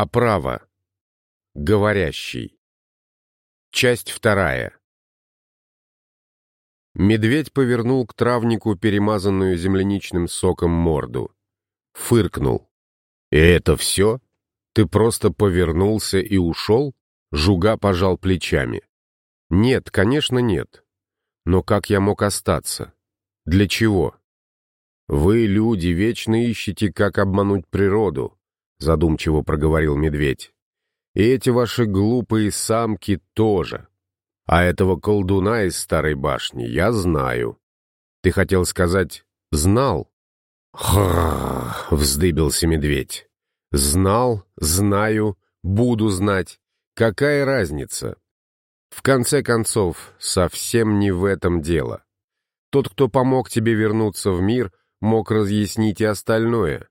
Оправа. Говорящий. Часть вторая. Медведь повернул к травнику перемазанную земляничным соком морду. Фыркнул. «И это все? Ты просто повернулся и ушел?» Жуга пожал плечами. «Нет, конечно, нет. Но как я мог остаться? Для чего?» «Вы, люди, вечно ищете, как обмануть природу», — задумчиво проговорил медведь. «И эти ваши глупые самки тоже. А этого колдуна из старой башни я знаю». «Ты хотел сказать «знал»?» «Ха!» — вздыбился медведь. «Знал, знаю, буду знать. Какая разница?» В конце концов, совсем не в этом дело. Тот, кто помог тебе вернуться в мир, мог разъяснить и остальное.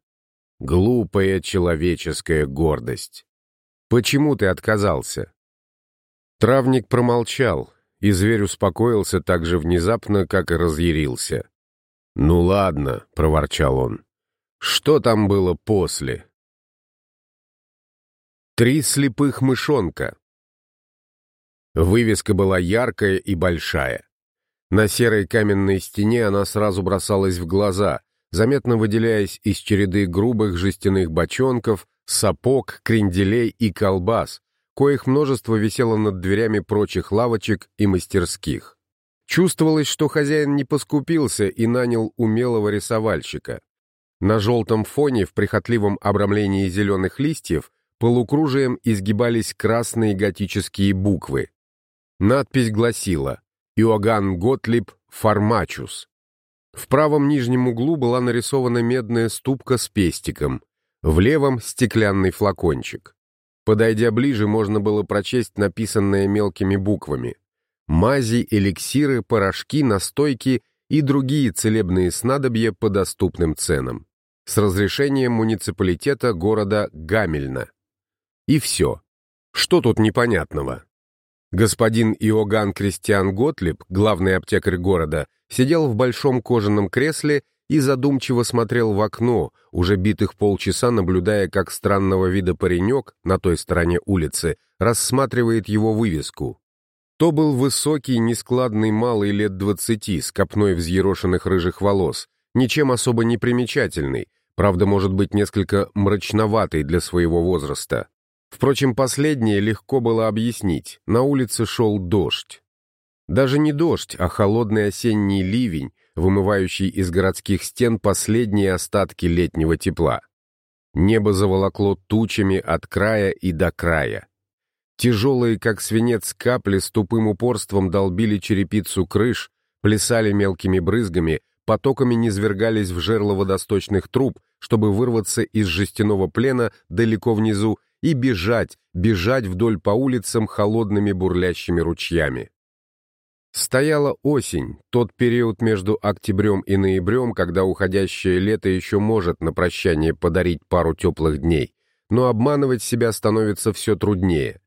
Глупая человеческая гордость. Почему ты отказался? Травник промолчал, и зверь успокоился так же внезапно, как и разъярился. «Ну ладно», — проворчал он. «Что там было после?» Три слепых мышонка. Вывеска была яркая и большая. На серой каменной стене она сразу бросалась в глаза, заметно выделяясь из череды грубых жестяных бочонков, сапог, кренделей и колбас, коих множество висело над дверями прочих лавочек и мастерских. Чувствовалось, что хозяин не поскупился и нанял умелого рисовальщика. На желтом фоне в прихотливом обрамлении зеленых листьев полукружием изгибались красные готические буквы. Надпись гласила «Иоганн Готлиб Фармачус». В правом нижнем углу была нарисована медная ступка с пестиком, в левом — стеклянный флакончик. Подойдя ближе, можно было прочесть написанное мелкими буквами. Мази, эликсиры, порошки, настойки и другие целебные снадобья по доступным ценам. С разрешением муниципалитета города Гамельна. И все. Что тут непонятного? Господин Иоганн Кристиан Готлиб, главный аптекарь города, сидел в большом кожаном кресле и задумчиво смотрел в окно, уже битых полчаса наблюдая, как странного вида паренек на той стороне улицы рассматривает его вывеску. То был высокий, нескладный малый лет двадцати, с копной взъерошенных рыжих волос, ничем особо не примечательный, правда, может быть, несколько мрачноватый для своего возраста. Впрочем, последнее легко было объяснить, на улице шел дождь. Даже не дождь, а холодный осенний ливень, вымывающий из городских стен последние остатки летнего тепла. Небо заволокло тучами от края и до края. Тяжелые, как свинец, капли с тупым упорством долбили черепицу крыш, плясали мелкими брызгами, потоками низвергались в жерло водосточных труб, чтобы вырваться из жестяного плена далеко внизу и бежать, бежать вдоль по улицам холодными бурлящими ручьями. Стояла осень, тот период между октябрем и ноябрем, когда уходящее лето еще может на прощание подарить пару теплых дней, но обманывать себя становится все труднее.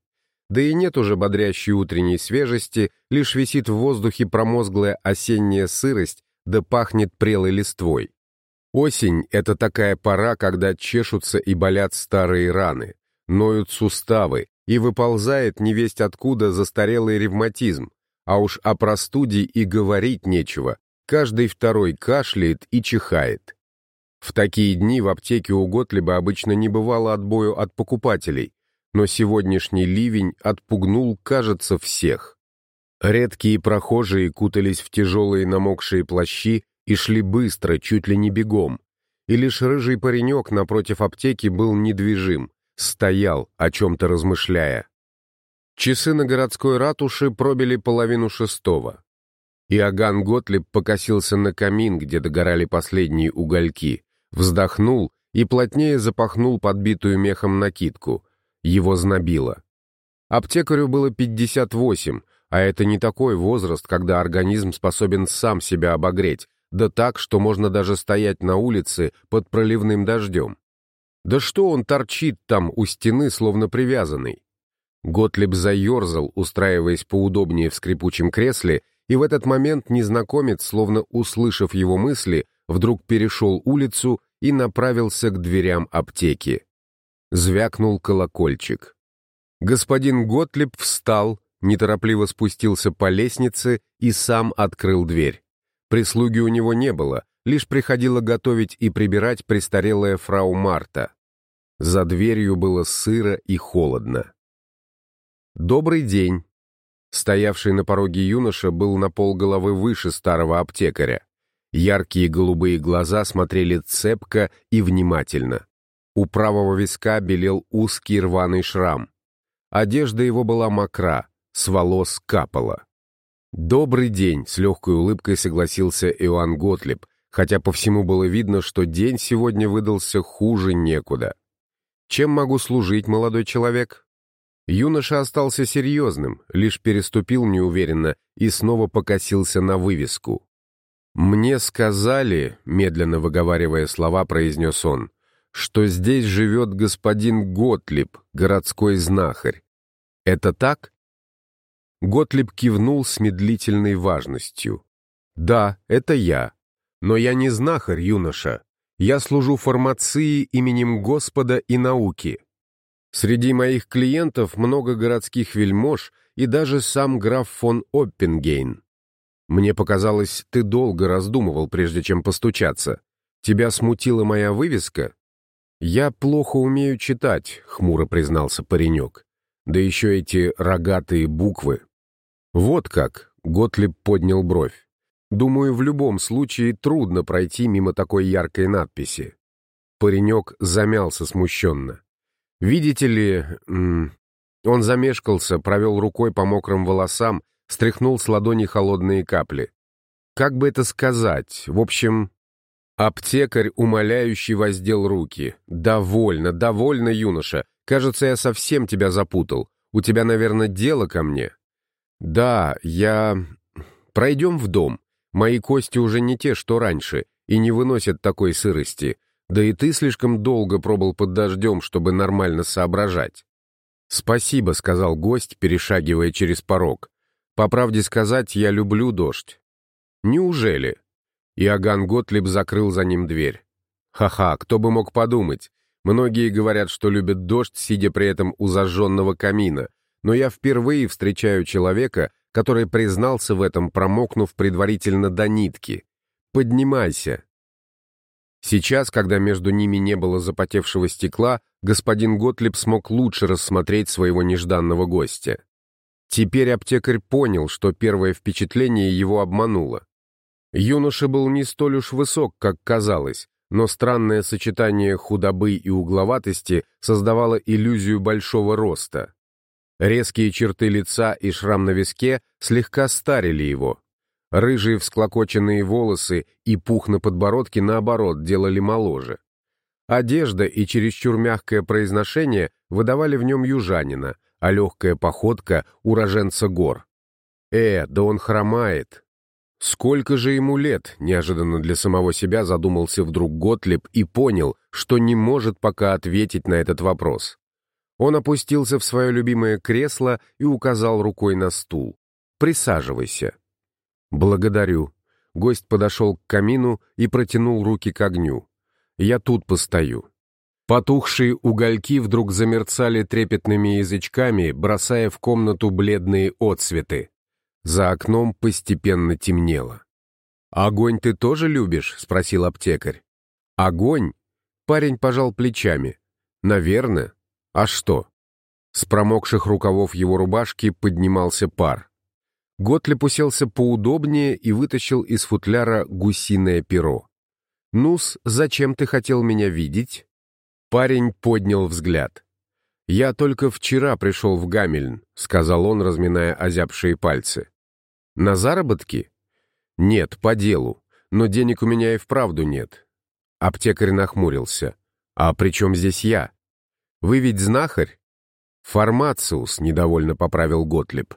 Да и нет уже бодрящей утренней свежести, лишь висит в воздухе промозглая осенняя сырость, да пахнет прелой листвой. Осень — это такая пора, когда чешутся и болят старые раны, ноют суставы, и выползает невесть откуда застарелый ревматизм, а уж о простуде и говорить нечего. Каждый второй кашляет и чихает. В такие дни в аптеке у Готлиба обычно не бывало отбою от покупателей, но сегодняшний ливень отпугнул, кажется, всех. Редкие прохожие кутались в тяжелые намокшие плащи и шли быстро, чуть ли не бегом. И лишь рыжий паренек напротив аптеки был недвижим, стоял, о чем-то размышляя. Часы на городской ратуше пробили половину шестого. Иоганн Готлиб покосился на камин, где догорали последние угольки, вздохнул и плотнее запахнул подбитую мехом накидку. Его знобило. Аптекарю было 58, а это не такой возраст, когда организм способен сам себя обогреть, да так, что можно даже стоять на улице под проливным дождем. Да что он торчит там у стены, словно привязанный? Готлиб заерзал, устраиваясь поудобнее в скрипучем кресле, и в этот момент незнакомец, словно услышав его мысли, вдруг перешел улицу и направился к дверям аптеки. Звякнул колокольчик. Господин Готлиб встал, неторопливо спустился по лестнице и сам открыл дверь. Прислуги у него не было, лишь приходила готовить и прибирать престарелая фрау Марта. За дверью было сыро и холодно. «Добрый день!» Стоявший на пороге юноша был на полголовы выше старого аптекаря. Яркие голубые глаза смотрели цепко и внимательно. У правого виска белел узкий рваный шрам. Одежда его была мокра, с волос капала. «Добрый день!» — с легкой улыбкой согласился Иоанн Готлиб, хотя по всему было видно, что день сегодня выдался хуже некуда. «Чем могу служить, молодой человек?» Юноша остался серьезным, лишь переступил неуверенно и снова покосился на вывеску. «Мне сказали», — медленно выговаривая слова, произнес он, «что здесь живет господин Готлиб, городской знахарь. Это так?» Готлиб кивнул с медлительной важностью. «Да, это я. Но я не знахарь, юноша. Я служу фармации именем Господа и науки. Среди моих клиентов много городских вельмож и даже сам граф фон Оппенгейн. Мне показалось, ты долго раздумывал, прежде чем постучаться. Тебя смутила моя вывеска? Я плохо умею читать, хмуро признался паренек. Да еще эти рогатые буквы. Вот как, Готлиб поднял бровь. Думаю, в любом случае трудно пройти мимо такой яркой надписи. Паренек замялся смущенно. Видите ли, он замешкался, провел рукой по мокрым волосам, стряхнул с ладони холодные капли. Как бы это сказать? В общем, аптекарь умоляющий воздел руки. «Довольно, довольно, юноша. Кажется, я совсем тебя запутал. У тебя, наверное, дело ко мне». «Да, я... Пройдем в дом. Мои кости уже не те, что раньше, и не выносят такой сырости. Да и ты слишком долго пробыл под дождем, чтобы нормально соображать. «Спасибо», — сказал гость, перешагивая через порог. «По правде сказать, я люблю дождь». «Неужели?» Иоганн Готлиб закрыл за ним дверь. «Ха-ха, кто бы мог подумать. Многие говорят, что любят дождь, сидя при этом у зажженного камина, но я впервые встречаю человека, который признался в этом, промокнув предварительно до нитки. «Поднимайся!» Сейчас, когда между ними не было запотевшего стекла, господин Готлиб смог лучше рассмотреть своего нежданного гостя. Теперь аптекарь понял, что первое впечатление его обмануло. Юноша был не столь уж высок, как казалось, но странное сочетание худобы и угловатости создавало иллюзию большого роста. Резкие черты лица и шрам на виске слегка старили его. Рыжие всклокоченные волосы и пух на подбородке, наоборот, делали моложе. Одежда и чересчур мягкое произношение выдавали в нем южанина, а легкая походка — уроженца гор. «Э, да он хромает!» «Сколько же ему лет?» — неожиданно для самого себя задумался вдруг Готлеб и понял, что не может пока ответить на этот вопрос. Он опустился в свое любимое кресло и указал рукой на стул. «Присаживайся». «Благодарю». Гость подошел к камину и протянул руки к огню. «Я тут постою». Потухшие угольки вдруг замерцали трепетными язычками, бросая в комнату бледные отсветы. За окном постепенно темнело. «Огонь ты тоже любишь?» — спросил аптекарь. «Огонь?» Парень пожал плечами. «Наверное. А что? С промокших рукавов его рубашки поднимался пар. Готлип уселся поудобнее и вытащил из футляра гусиное перо. «Ну-с, зачем ты хотел меня видеть?» Парень поднял взгляд. «Я только вчера пришел в Гамельн», — сказал он, разминая озябшие пальцы. «На заработки?» «Нет, по делу, но денег у меня и вправду нет». Аптекарь нахмурился. «А при чем здесь я?» Вы ведь знахарь?» «Формациус», — недовольно поправил Готлиб.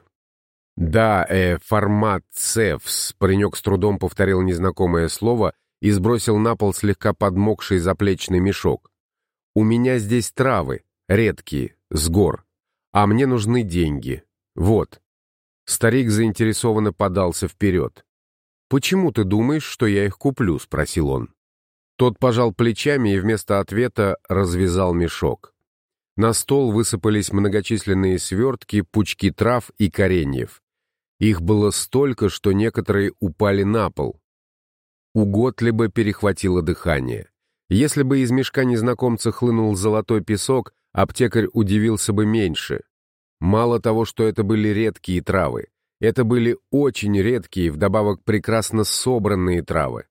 «Да, э, формацевс», — паренек с трудом повторил незнакомое слово и сбросил на пол слегка подмокший заплечный мешок. «У меня здесь травы, редкие, с гор, а мне нужны деньги. Вот». Старик заинтересованно подался вперед. «Почему ты думаешь, что я их куплю?» — спросил он. Тот пожал плечами и вместо ответа развязал мешок. На стол высыпались многочисленные свертки, пучки трав и кореньев. Их было столько, что некоторые упали на пол. У Готлиба перехватило дыхание. Если бы из мешка незнакомца хлынул золотой песок, аптекарь удивился бы меньше. Мало того, что это были редкие травы, это были очень редкие, вдобавок прекрасно собранные травы.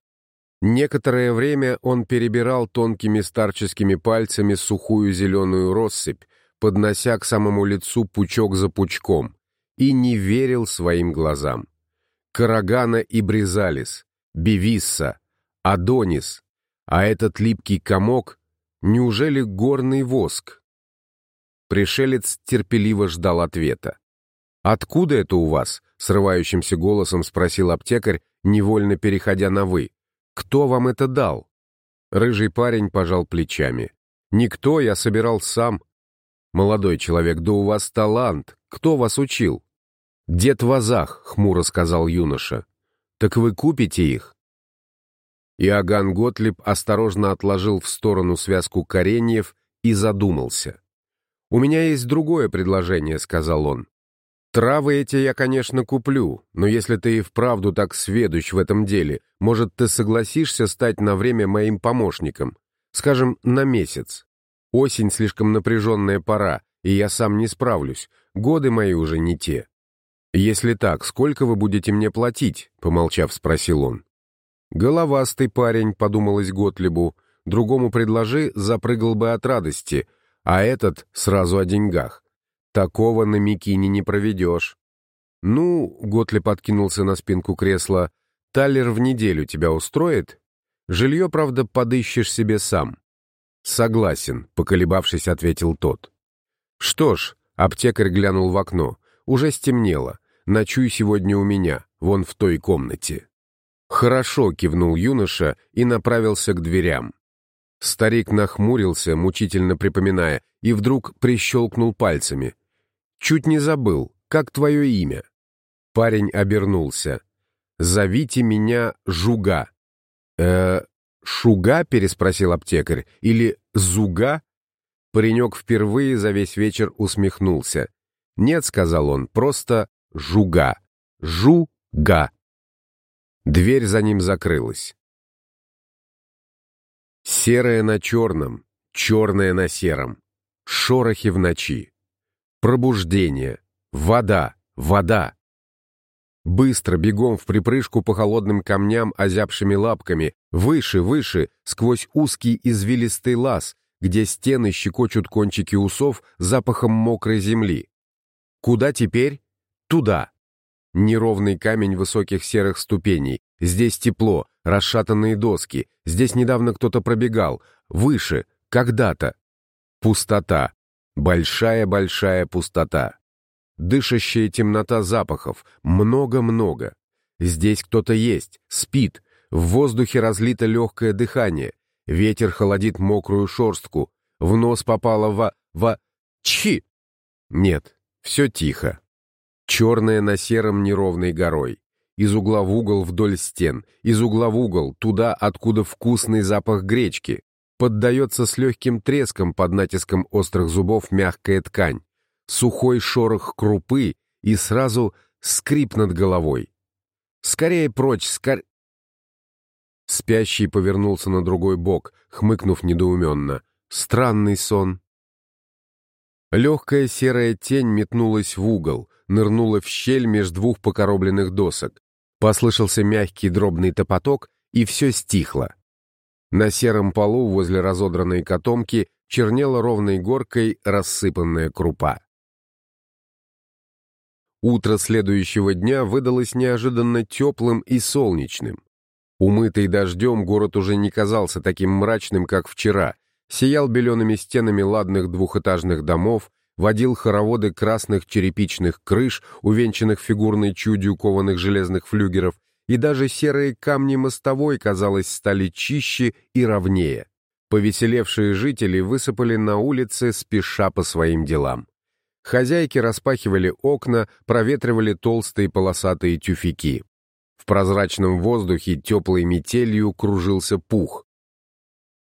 Некоторое время он перебирал тонкими старческими пальцами сухую зеленую россыпь, поднося к самому лицу пучок за пучком, и не верил своим глазам. Карагана и Бризалис, Бивисса, Адонис, а этот липкий комок, неужели горный воск? Пришелец терпеливо ждал ответа. «Откуда это у вас?» — срывающимся голосом спросил аптекарь, невольно переходя на «вы». Кто вам это дал?» Рыжий парень пожал плечами. «Никто, я собирал сам». «Молодой человек, да у вас талант. Кто вас учил?» «Дед Вазах», — хмуро сказал юноша. «Так вы купите их?» Иоганн Готлиб осторожно отложил в сторону связку кореньев и задумался. «У меня есть другое предложение», — сказал он. Травы эти я, конечно, куплю, но если ты и вправду так сведущ в этом деле, может, ты согласишься стать на время моим помощником? Скажем, на месяц. Осень слишком напряженная пора, и я сам не справлюсь. Годы мои уже не те. Если так, сколько вы будете мне платить? Помолчав, спросил он. Головастый парень, подумалось Готлибу, другому предложи, запрыгал бы от радости, а этот сразу о деньгах. Такого на Микине не проведешь. Ну, Готлеб откинулся на спинку кресла, талер в неделю тебя устроит? Жилье, правда, подыщешь себе сам. Согласен, поколебавшись, ответил тот. Что ж, аптекарь глянул в окно. Уже стемнело. Ночуй сегодня у меня, вон в той комнате. «Хорошо», — кивнул юноша и направился к дверям. Старик нахмурился, мучительно припоминая, и вдруг прищелкнул пальцами. Чуть не забыл. Как твое имя?» Парень обернулся. «Зовите меня Жуга». «Э, Шуга?» — переспросил аптекарь. «Или Зуга?» Паренек впервые за весь вечер усмехнулся. «Нет», — сказал он, — «просто Жуга. Жуга». Дверь за ним закрылась. Серое на черном, черное на сером. Шорохи в ночи. Пробуждение. Вода. Вода. Быстро, бегом в припрыжку по холодным камням озябшими лапками, выше, выше, сквозь узкий извилистый лаз, где стены щекочут кончики усов запахом мокрой земли. Куда теперь? Туда. Неровный камень высоких серых ступеней. Здесь тепло, расшатанные доски. Здесь недавно кто-то пробегал. Выше, когда-то. Пустота. Большая-большая пустота. Дышащая темнота запахов. Много-много. Здесь кто-то есть, спит. В воздухе разлито легкое дыхание. Ветер холодит мокрую шорстку. В нос попало во... во... Чи! Нет, все тихо. Черное на сером неровной горой. Из угла в угол вдоль стен, из угла в угол, туда, откуда вкусный запах гречки поддается с легким треском под натиском острых зубов мягкая ткань, сухой шорох крупы и сразу скрип над головой. «Скорее прочь, скор...» Спящий повернулся на другой бок, хмыкнув недоуменно. «Странный сон». Легкая серая тень метнулась в угол, нырнула в щель между двух покоробленных досок. Послышался мягкий дробный топоток, и все стихло. На сером полу возле разодранной котомки чернела ровной горкой рассыпанная крупа. Утро следующего дня выдалось неожиданно теплым и солнечным. Умытый дождем город уже не казался таким мрачным, как вчера, сиял белеными стенами ладных двухэтажных домов, водил хороводы красных черепичных крыш, увенчанных фигурной чудью кованых железных флюгеров, и даже серые камни мостовой, казалось, стали чище и ровнее. Повеселевшие жители высыпали на улицы, спеша по своим делам. Хозяйки распахивали окна, проветривали толстые полосатые тюфяки. В прозрачном воздухе теплой метелью кружился пух.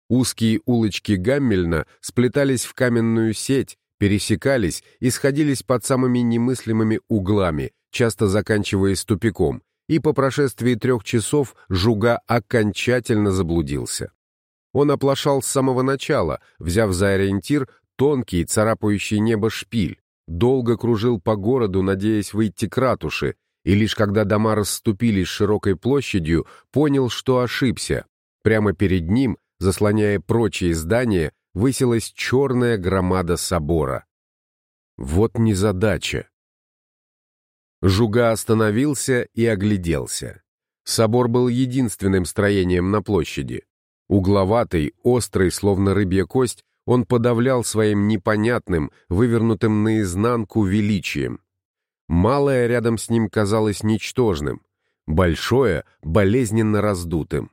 Узкие улочки Гаммельна сплетались в каменную сеть, пересекались и сходились под самыми немыслимыми углами, часто заканчиваясь тупиком, и по прошествии трех часов Жуга окончательно заблудился. Он оплошал с самого начала, взяв за ориентир тонкий, царапающий небо шпиль, долго кружил по городу, надеясь выйти к ратуше, и лишь когда дома расступились широкой площадью, понял, что ошибся. Прямо перед ним, заслоняя прочие здания, высилась черная громада собора. Вот незадача. Жуга остановился и огляделся. Собор был единственным строением на площади. Угловатый, острый, словно рыбья кость, он подавлял своим непонятным, вывернутым наизнанку величием. Малое рядом с ним казалось ничтожным, большое — болезненно раздутым.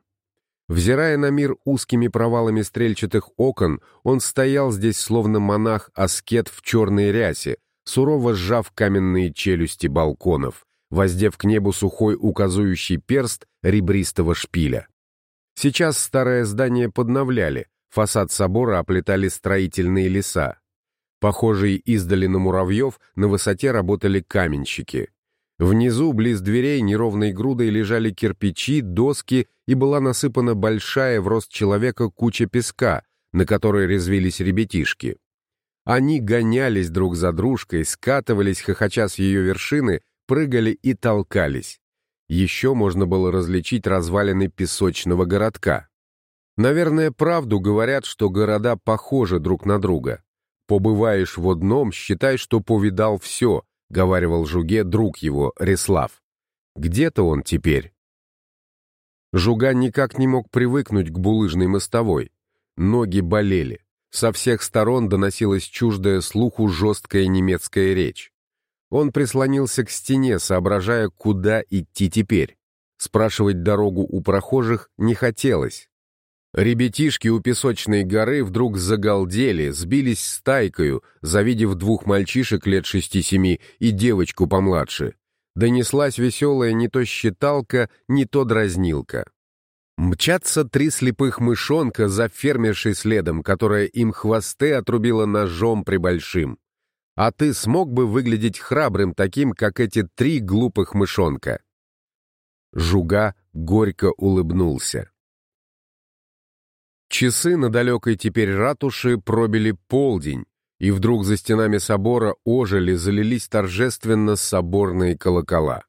Взирая на мир узкими провалами стрельчатых окон, он стоял здесь словно монах-аскет в черной рясе, сурово сжав каменные челюсти балконов, воздев к небу сухой указующий перст ребристого шпиля. Сейчас старое здание подновляли, фасад собора оплетали строительные леса. Похожие издали на муравьев, на высоте работали каменщики. Внизу, близ дверей, неровной грудой лежали кирпичи, доски, и была насыпана большая в рост человека куча песка, на которой резвились ребятишки. Они гонялись друг за дружкой, скатывались, хохоча с ее вершины, прыгали и толкались. Еще можно было различить развалины песочного городка. Наверное, правду говорят, что города похожи друг на друга. Побываешь в одном, считай, что повидал все, — говаривал Жуге друг его, Реслав. «Где-то он теперь». Жуга никак не мог привыкнуть к булыжной мостовой. Ноги болели. Со всех сторон доносилась чуждая слуху жесткая немецкая речь. Он прислонился к стене, соображая, куда идти теперь. Спрашивать дорогу у прохожих не хотелось. Ребятишки у песочной горы вдруг загалдели, сбились стайкою, завидев двух мальчишек лет шести-семи и девочку помладше. Донеслась веселая не то считалка, не то дразнилка. Мчатся три слепых мышонка за фермершей следом, которая им хвосты отрубила ножом прибольшим. А ты смог бы выглядеть храбрым таким, как эти три глупых мышонка? Жуга горько улыбнулся. Часы на далекой теперь ратуши пробили полдень, и вдруг за стенами собора ожили, залились торжественно соборные колокола.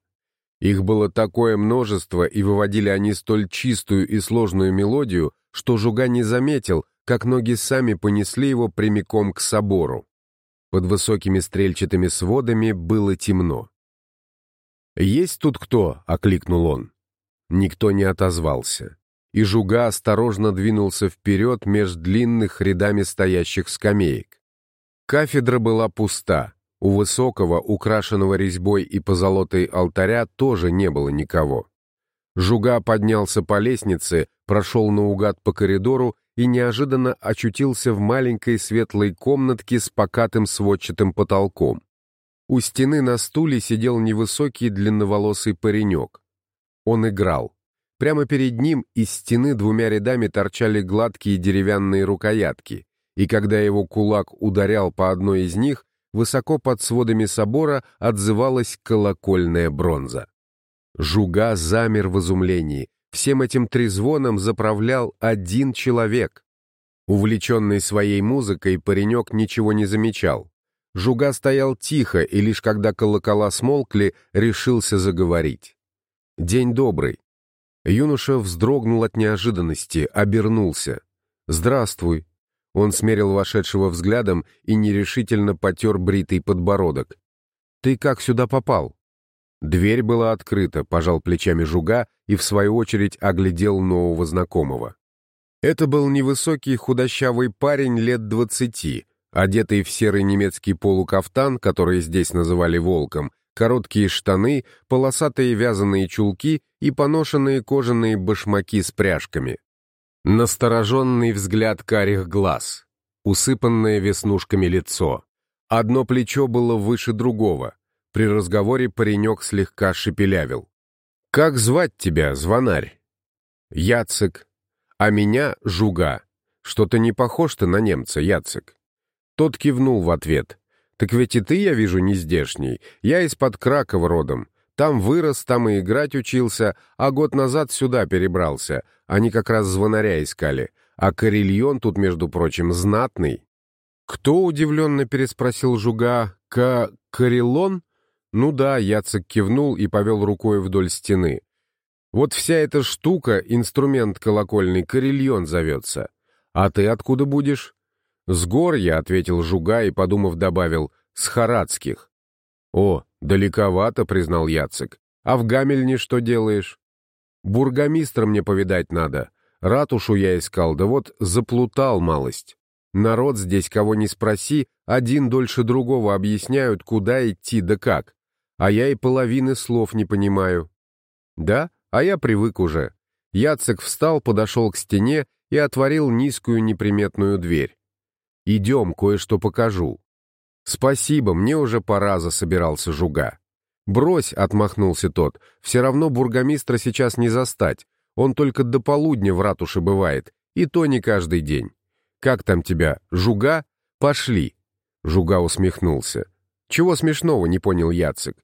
Их было такое множество, и выводили они столь чистую и сложную мелодию, что Жуга не заметил, как ноги сами понесли его прямиком к собору. Под высокими стрельчатыми сводами было темно. «Есть тут кто?» — окликнул он. Никто не отозвался и Жуга осторожно двинулся вперед меж длинных рядами стоящих скамеек. Кафедра была пуста. У высокого, украшенного резьбой и позолотой алтаря тоже не было никого. Жуга поднялся по лестнице, прошел наугад по коридору и неожиданно очутился в маленькой светлой комнатке с покатым сводчатым потолком. У стены на стуле сидел невысокий длинноволосый паренек. Он играл. Прямо перед ним из стены двумя рядами торчали гладкие деревянные рукоятки, и когда его кулак ударял по одной из них, высоко под сводами собора отзывалась колокольная бронза. Жуга замер в изумлении. Всем этим трезвоном заправлял один человек. Увлеченный своей музыкой, паренек ничего не замечал. Жуга стоял тихо, и лишь когда колокола смолкли, решился заговорить. «День добрый. Юноша вздрогнул от неожиданности, обернулся. «Здравствуй!» Он смерил вошедшего взглядом и нерешительно потер бритый подбородок. «Ты как сюда попал?» Дверь была открыта, пожал плечами жуга и, в свою очередь, оглядел нового знакомого. Это был невысокий худощавый парень лет двадцати, одетый в серый немецкий полукафтан, который здесь называли «волком», короткие штаны, полосатые вязаные чулки и поношенные кожаные башмаки с пряжками. Настороженный взгляд карих глаз, усыпанное веснушками лицо. Одно плечо было выше другого. При разговоре паренек слегка шепелявил. «Как звать тебя, звонарь?» «Яцек. А меня — Жуга. Что-то не похож ты на немца, Яцек. Тот кивнул в ответ. Так ведь и ты, я вижу, не здешний. Я из-под Кракова родом. Там вырос, там и играть учился, а год назад сюда перебрался. Они как раз звонаря искали. А Карельон тут, между прочим, знатный. «Кто?» — удивленно переспросил Жуга. «Ка... Карелон?» «Ну да», — Яцек кивнул и повел рукой вдоль стены. «Вот вся эта штука, инструмент колокольный, Карельон зовется. А ты откуда будешь?» «С гор я», — ответил Жуга и, подумав, добавил, «с Харадских». «О, далековато», — признал Яцек. «А в Гамельне что делаешь?» «Бургомистра мне повидать надо. Ратушу я искал, да вот заплутал малость. Народ здесь, кого не спроси, один дольше другого объясняют, куда идти да как. А я и половины слов не понимаю. Да, а я привык уже. Яцек встал, подошел к стене и отворил низкую неприметную дверь. «Идем, кое-что покажу». «Спасибо, мне уже пора», — засобирался Жуга. «Брось», — отмахнулся тот, — «все равно бургомистра сейчас не застать. Он только до полудня в ратуше бывает, и то не каждый день. «Как там тебя, Жуга? Пошли!» Жуга усмехнулся. «Чего смешного?» — не понял Яцек.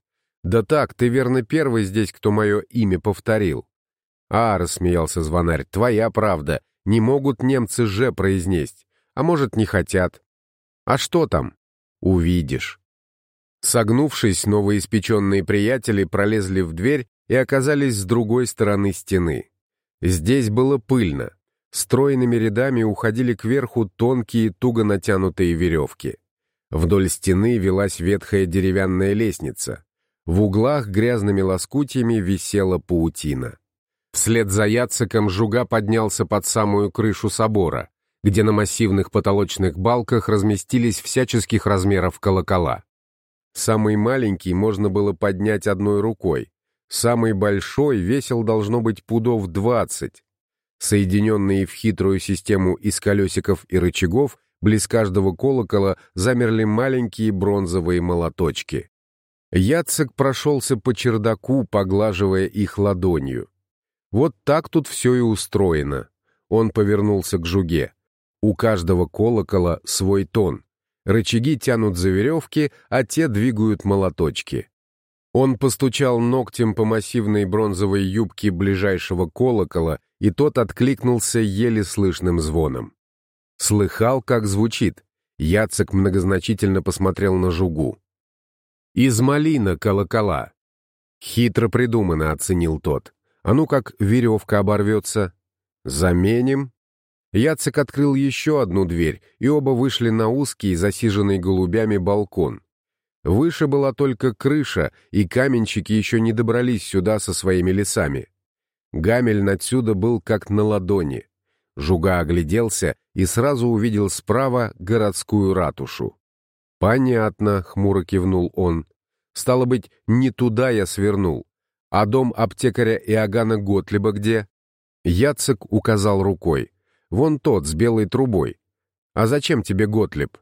«Да так, ты верно первый здесь, кто мое имя повторил». «А», — рассмеялся звонарь, — «твоя правда. Не могут немцы «же» произнесть. А может, не хотят. А что там? Увидишь». Согнувшись, новоиспеченные приятели пролезли в дверь и оказались с другой стороны стены. Здесь было пыльно. Стройными рядами уходили кверху тонкие, туго натянутые веревки. Вдоль стены велась ветхая деревянная лестница. В углах грязными лоскутьями висела паутина. Вслед за Яцеком Жуга поднялся под самую крышу собора, где на массивных потолочных балках разместились всяческих размеров колокола. Самый маленький можно было поднять одной рукой, самый большой весил должно быть пудов двадцать, Соединенные в хитрую систему из колесиков и рычагов, близ каждого колокола замерли маленькие бронзовые молоточки. Яцек прошелся по чердаку, поглаживая их ладонью. Вот так тут все и устроено. Он повернулся к жуге. У каждого колокола свой тон. Рычаги тянут за веревки, а те двигают молоточки. Он постучал ногтем по массивной бронзовой юбке ближайшего колокола и тот откликнулся еле слышным звоном. Слыхал, как звучит. Яцек многозначительно посмотрел на жугу. «Из малина колокола». Хитро придумано, оценил тот. А ну как веревка оборвется. Заменим. Яцек открыл еще одну дверь, и оба вышли на узкий, засиженный голубями балкон. Выше была только крыша, и каменщики еще не добрались сюда со своими лесами. Гамель отсюда был как на ладони. Жуга огляделся и сразу увидел справа городскую ратушу. «Понятно», — хмуро кивнул он. «Стало быть, не туда я свернул. А дом аптекаря Иоганна Готлиба где?» Яцек указал рукой. «Вон тот, с белой трубой. А зачем тебе Готлиб?»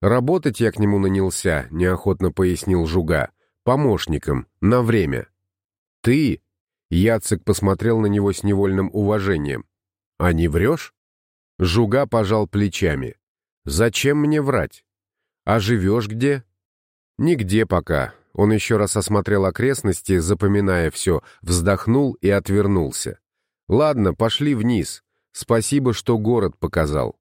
«Работать я к нему нанялся», — неохотно пояснил Жуга. «Помощником, на время». «Ты?» Яцек посмотрел на него с невольным уважением. «А не врешь?» Жуга пожал плечами. «Зачем мне врать? А живешь где?» «Нигде пока». Он еще раз осмотрел окрестности, запоминая все, вздохнул и отвернулся. «Ладно, пошли вниз. Спасибо, что город показал».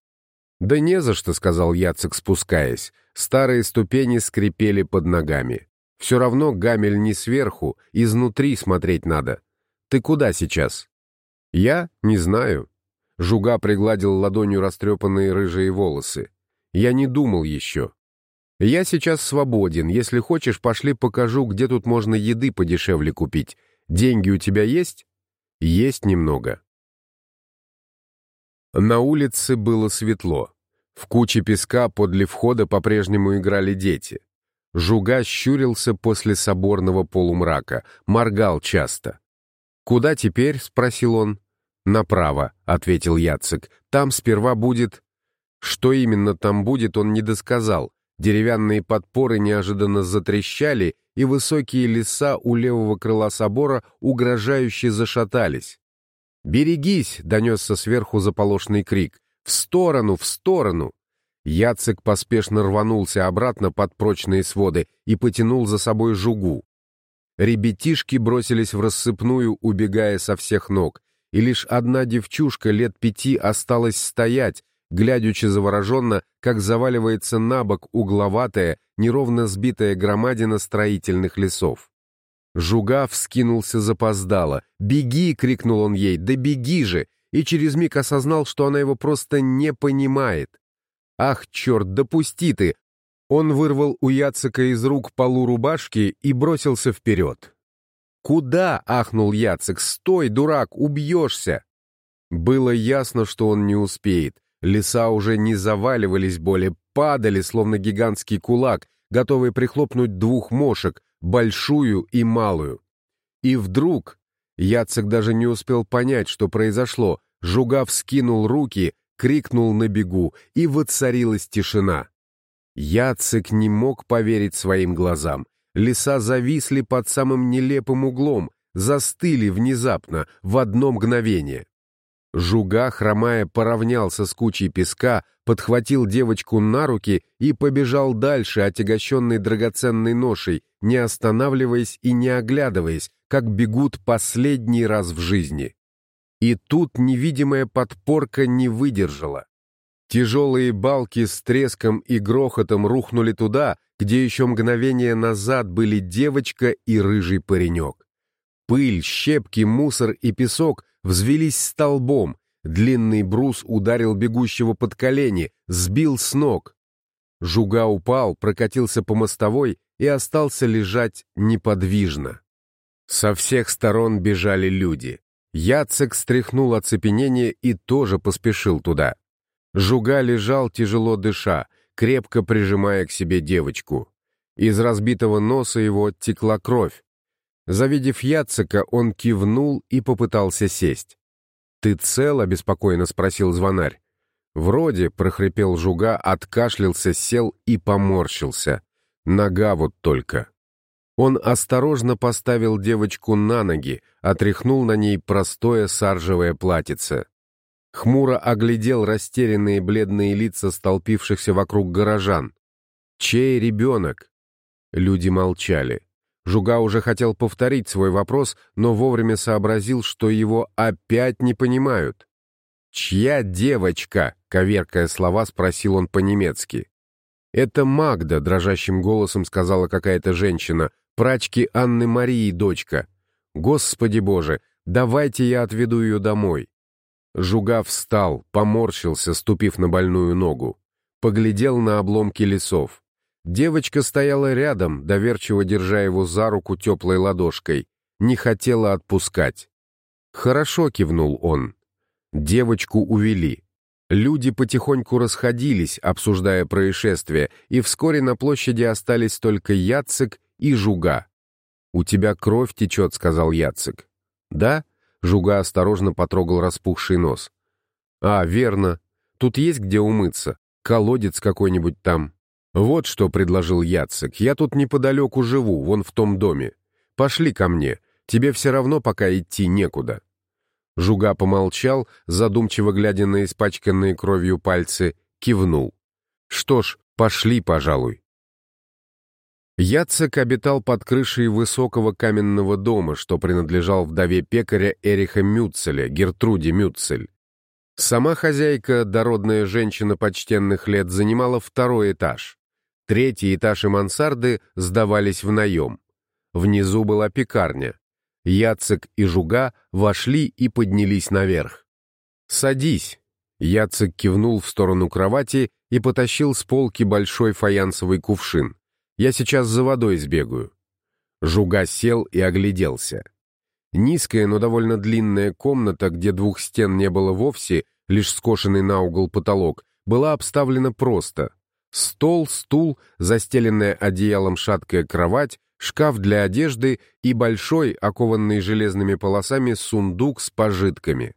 «Да не за что», — сказал Яцек, спускаясь. Старые ступени скрипели под ногами. «Все равно гамель не сверху, изнутри смотреть надо. «Ты куда сейчас?» «Я? Не знаю». Жуга пригладил ладонью растрепанные рыжие волосы. «Я не думал еще». «Я сейчас свободен. Если хочешь, пошли покажу, где тут можно еды подешевле купить. Деньги у тебя есть?» «Есть немного». На улице было светло. В куче песка подле входа по-прежнему играли дети. Жуга щурился после соборного полумрака, моргал часто. «Куда теперь?» — спросил он. «Направо», — ответил Яцек. «Там сперва будет...» Что именно там будет, он не досказал. Деревянные подпоры неожиданно затрещали, и высокие леса у левого крыла собора угрожающе зашатались. «Берегись!» — донесся сверху заполошный крик. В сторону, в сторону! Яцек поспешно рванулся обратно под прочные своды и потянул за собой жугу. Ребятишки бросились в рассыпную, убегая со всех ног, и лишь одна девчушка лет пяти осталась стоять, глядячи завороженно, как заваливается на бок угловатая, неровно сбитая громадина строительных лесов. Жуга вскинулся запоздало. «Беги!» — крикнул он ей. «Да беги же!» И через миг осознал, что она его просто не понимает. «Ах, черт, допусти ты!» Он вырвал у Яцека из рук полу рубашки и бросился вперед. «Куда?» — ахнул Яцек. «Стой, дурак, убьешься!» Было ясно, что он не успеет. Леса уже не заваливались более, падали, словно гигантский кулак, готовый прихлопнуть двух мошек, большую и малую. И вдруг, Яцек даже не успел понять, что произошло, Жугав скинул руки, крикнул на бегу, и воцарилась тишина. Яцек не мог поверить своим глазам. Леса зависли под самым нелепым углом, застыли внезапно, в одно мгновение. Жуга, хромая, поравнялся с кучей песка, подхватил девочку на руки и побежал дальше, отягощенный драгоценной ношей, не останавливаясь и не оглядываясь, как бегут последний раз в жизни. И тут невидимая подпорка не выдержала. Тяжелые балки с треском и грохотом рухнули туда, где еще мгновение назад были девочка и рыжий паренек. Пыль, щепки, мусор и песок взвелись столбом, длинный брус ударил бегущего под колени, сбил с ног. Жуга упал, прокатился по мостовой и остался лежать неподвижно. Со всех сторон бежали люди. Яцек стряхнул оцепенение и тоже поспешил туда. Жуга лежал, тяжело дыша, крепко прижимая к себе девочку. Из разбитого носа его текла кровь. Завидев Яцека, он кивнул и попытался сесть. «Ты цел?» — обеспокоенно спросил звонарь. «Вроде», — прохрипел Жуга, откашлялся, сел и поморщился. Нога вот только. Он осторожно поставил девочку на ноги, отряхнул на ней простое саржевое платьице. Хмуро оглядел растерянные бледные лица столпившихся вокруг горожан. «Чей ребенок?» Люди молчали. Жуга уже хотел повторить свой вопрос, но вовремя сообразил, что его опять не понимают. «Чья девочка?» — коверкая слова, спросил он по-немецки. «Это Магда», — дрожащим голосом сказала какая-то женщина, прачки Анны Марии дочка. Господи Боже, давайте я отведу ее домой. Жуга встал, поморщился, ступив на больную ногу. Поглядел на обломки лесов. Девочка стояла рядом, доверчиво держа его за руку теплой ладошкой. Не хотела отпускать. «Хорошо», — кивнул он. Девочку увели. Люди потихоньку расходились, обсуждая происшествие, и вскоре на площади остались только Яцек и Жуга. «У тебя кровь течет», — сказал Яцек. «Да?» — Жуга осторожно потрогал распухший нос. «А, верно. Тут есть где умыться. Колодец какой-нибудь там». «Вот что», — предложил Яцек. «Я тут неподалеку живу, вон в том доме. Пошли ко мне. Тебе все равно пока идти некуда». Жуга помолчал, задумчиво глядя на испачканные кровью пальцы, кивнул. «Что ж, пошли, пожалуй». Яцек обитал под крышей высокого каменного дома, что принадлежал вдове пекаря Эриха Мюцеля, Гертруде Мюцель. Сама хозяйка, дородная женщина почтенных лет, занимала второй этаж. Третий этаж и мансарды сдавались в наем. Внизу была пекарня. Яцек и Жуга вошли и поднялись наверх. «Садись!» Яцек кивнул в сторону кровати и потащил с полки большой фаянсовый кувшин. Я сейчас за водой сбегаю». Жуга сел и огляделся. Низкая, но довольно длинная комната, где двух стен не было вовсе, лишь скошенный на угол потолок, была обставлена просто. Стол, стул, застеленная одеялом шаткая кровать, шкаф для одежды и большой, окованный железными полосами, сундук с пожитками.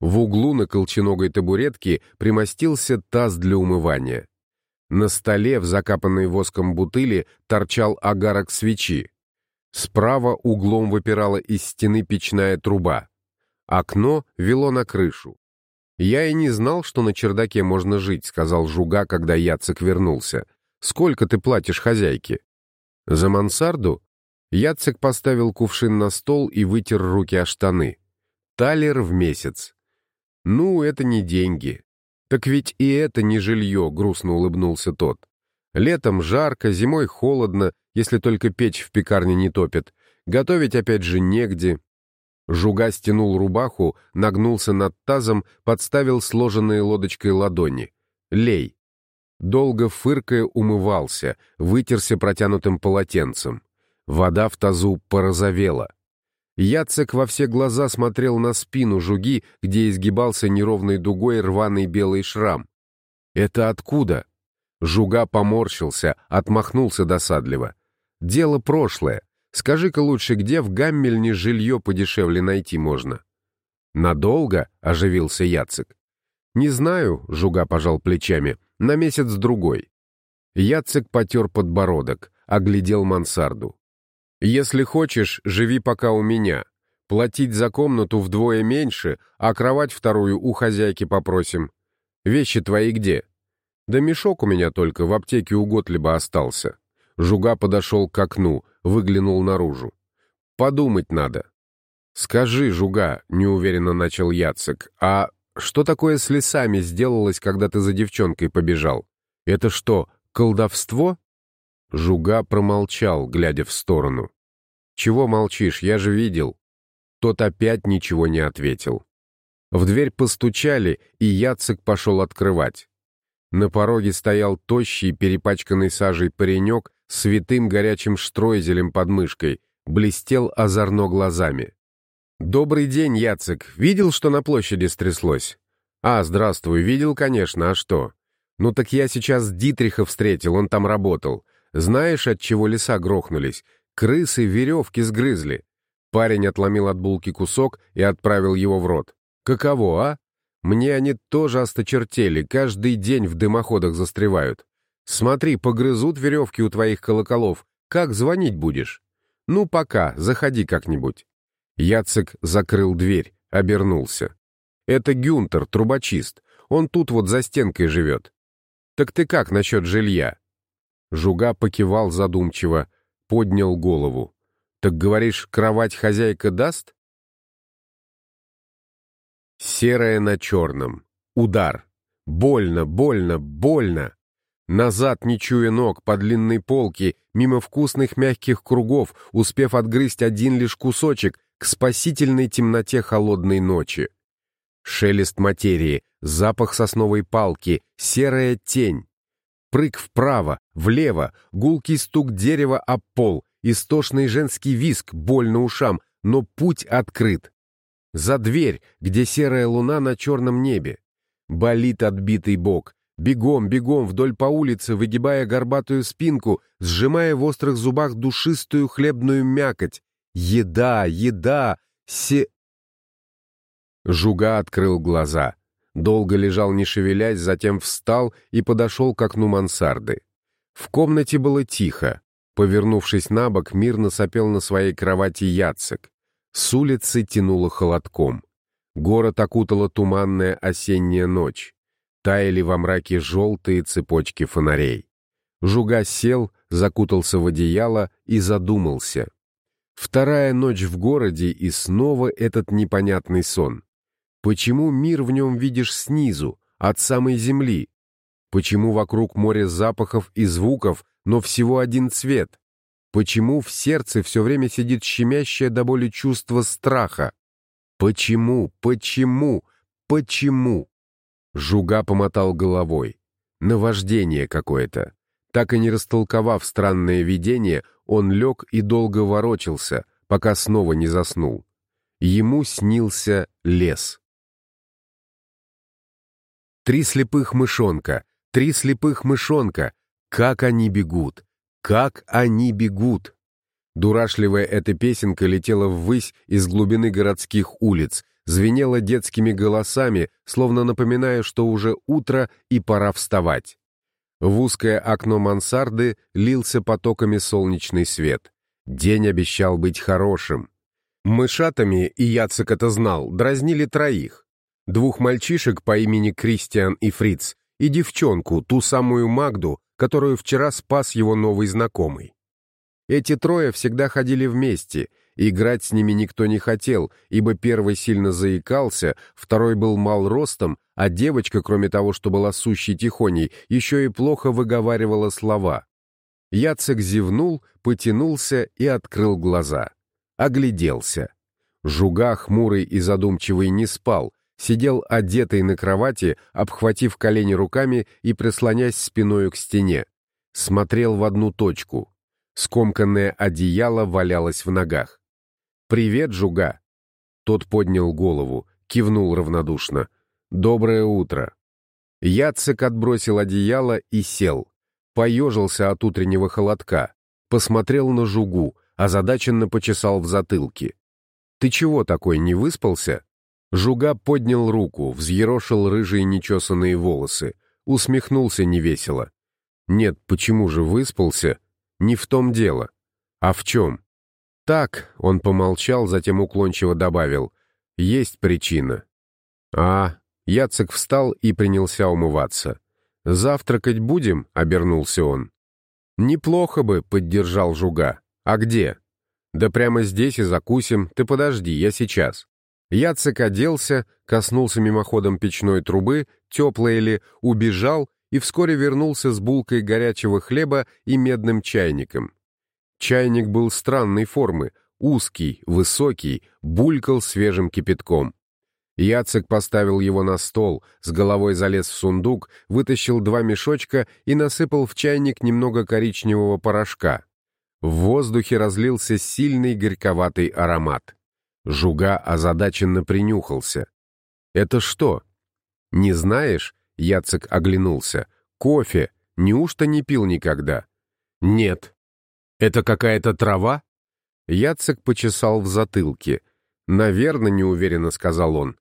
В углу на колченогой табуретке примостился таз для умывания. На столе в закапанной воском бутыли торчал агарок свечи. Справа углом выпирала из стены печная труба. Окно вело на крышу. «Я и не знал, что на чердаке можно жить», — сказал Жуга, когда Яцек вернулся. «Сколько ты платишь хозяйке?» «За мансарду?» Яцек поставил кувшин на стол и вытер руки о штаны. «Талер в месяц». «Ну, это не деньги». «Так ведь и это не жилье», — грустно улыбнулся тот. «Летом жарко, зимой холодно, если только печь в пекарне не топит. Готовить опять же негде, Жуга стянул рубаху, нагнулся над тазом, подставил сложенные лодочкой ладони. «Лей!» Долго фыркая умывался, вытерся протянутым полотенцем. Вода в тазу порозовела. Яцек во все глаза смотрел на спину жуги, где изгибался неровной дугой рваный белый шрам. «Это откуда?» Жуга поморщился, отмахнулся досадливо. «Дело прошлое. Скажи-ка лучше, где в Гаммельне жилье подешевле найти можно?» «Надолго?» — оживился Яцек. «Не знаю», — Жуга пожал плечами, — «на месяц-другой». Яцек потер подбородок, оглядел мансарду. «Если хочешь, живи пока у меня. Платить за комнату вдвое меньше, а кровать вторую у хозяйки попросим. Вещи твои где?» «Да мешок у меня только в аптеке у Готлиба остался». Жуга подошел к окну, выглянул наружу. «Подумать надо». «Скажи, Жуга», — неуверенно начал Яцек, «а что такое с лесами сделалось, когда ты за девчонкой побежал? Это что, колдовство?» Жуга промолчал, глядя в сторону. «Чего молчишь? Я же видел». Тот опять ничего не ответил. В дверь постучали, и Яцек пошел открывать. На пороге стоял тощий, перепачканный сажей паренек святым горячим штройзелем под мышкой, блестел озорно глазами. «Добрый день, Яцек. Видел, что на площади стряслось?» «А, здравствуй. Видел, конечно. А что?» «Ну так я сейчас Дитриха встретил, он там работал. Знаешь, от чего леса грохнулись? Крысы веревки сгрызли». Парень отломил от булки кусок и отправил его в рот. «Каково, а? Мне они тоже осточертели, каждый день в дымоходах застревают. Смотри, погрызут веревки у твоих колоколов. Как звонить будешь? Ну, пока, заходи как-нибудь. Яцек закрыл дверь, обернулся. Это Гюнтер, трубочист. Он тут вот за стенкой живет. Так ты как насчет жилья? Жуга покивал задумчиво, поднял голову. Так говоришь, кровать хозяйка даст? Серое на черном. Удар. Больно, больно, больно. Назад, не чуя ног, по длинной полке, мимо вкусных мягких кругов, успев отгрызть один лишь кусочек к спасительной темноте холодной ночи. Шелест материи, запах сосновой палки, серая тень. Прыг вправо, влево, гулкий стук дерева об пол, истошный женский виск, больно ушам, но путь открыт. За дверь, где серая луна на черном небе. Болит отбитый бок, Бегом, бегом вдоль по улице, выгибая горбатую спинку, сжимая в острых зубах душистую хлебную мякоть. Еда, еда, се... Жуга открыл глаза. Долго лежал, не шевелясь, затем встал и подошел к окну мансарды. В комнате было тихо. Повернувшись на бок, мирно сопел на своей кровати Яцек. С улицы тянуло холодком. Город окутала туманная осенняя ночь. Таяли во мраке желтые цепочки фонарей. Жуга сел, закутался в одеяло и задумался. Вторая ночь в городе, и снова этот непонятный сон. Почему мир в нем видишь снизу, от самой земли? Почему вокруг море запахов и звуков, но всего один цвет? Почему в сердце все время сидит щемящее до боли чувство страха? Почему, почему, почему? Жуга помотал головой. Наваждение какое-то. Так и не растолковав странное видение, он лег и долго ворочался, пока снова не заснул. Ему снился лес. Три слепых мышонка, три слепых мышонка. Как они бегут! Как они бегут! Дурашливая эта песенка летела ввысь из глубины городских улиц, звенела детскими голосами, словно напоминая, что уже утро и пора вставать. В узкое окно мансарды лился потоками солнечный свет. День обещал быть хорошим. Мышатами, и Яцек это знал, дразнили троих. Двух мальчишек по имени Кристиан и Фриц и девчонку, ту самую Магду, которую вчера спас его новый знакомый. Эти трое всегда ходили вместе, играть с ними никто не хотел, ибо первый сильно заикался, второй был мал ростом, а девочка, кроме того, что была сущей тихоней, еще и плохо выговаривала слова. Яцек зевнул, потянулся и открыл глаза. Огляделся. Жуга, хмурый и задумчивый, не спал, сидел одетый на кровати, обхватив колени руками и прислонясь спиною к стене. Смотрел в одну точку. Скомканное одеяло валялось в ногах. «Привет, Жуга!» Тот поднял голову, кивнул равнодушно. «Доброе утро!» Яцек отбросил одеяло и сел. Поежился от утреннего холодка. Посмотрел на Жугу, озадаченно почесал в затылке. «Ты чего такой, не выспался?» Жуга поднял руку, взъерошил рыжие нечесанные волосы, усмехнулся невесело. «Нет, почему же выспался? Не в том дело. А в чем?» «Так», — он помолчал, затем уклончиво добавил, — «есть причина». «А, Яцек встал и принялся умываться. «Завтракать будем?» — обернулся он. «Неплохо бы», — поддержал Жуга. «А где?» «Да прямо здесь и закусим. Ты подожди, я сейчас». Яцек оделся, коснулся мимоходом печной трубы, теплой ли, убежал и вскоре вернулся с булкой горячего хлеба и медным чайником. Чайник был странной формы, узкий, высокий, булькал свежим кипятком. Яцек поставил его на стол, с головой залез в сундук, вытащил два мешочка и насыпал в чайник немного коричневого порошка. В воздухе разлился сильный горьковатый аромат. Жуга озадаченно принюхался. «Это что?» «Не знаешь?» — Яцек оглянулся. «Кофе. Неужто не пил никогда?» «Нет». «Это какая-то трава?» Яцек почесал в затылке. «Наверно, неуверенно», — сказал он.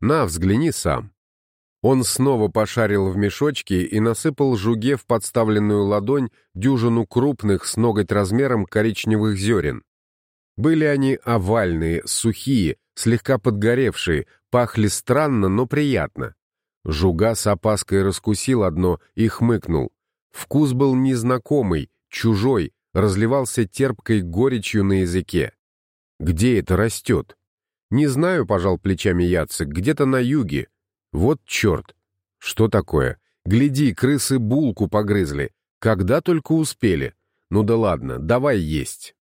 «На, взгляни сам». Он снова пошарил в мешочке и насыпал жуге в подставленную ладонь дюжину крупных с ноготь размером коричневых зерен. Были они овальные, сухие, слегка подгоревшие, пахли странно, но приятно. Жуга с опаской раскусил одно и хмыкнул. Вкус был незнакомый, чужой, разливался терпкой горечью на языке. Где это растет? Не знаю, пожал плечами Яцек, где-то на юге. Вот черт. Что такое? Гляди, крысы булку погрызли. Когда только успели. Ну да ладно, давай есть.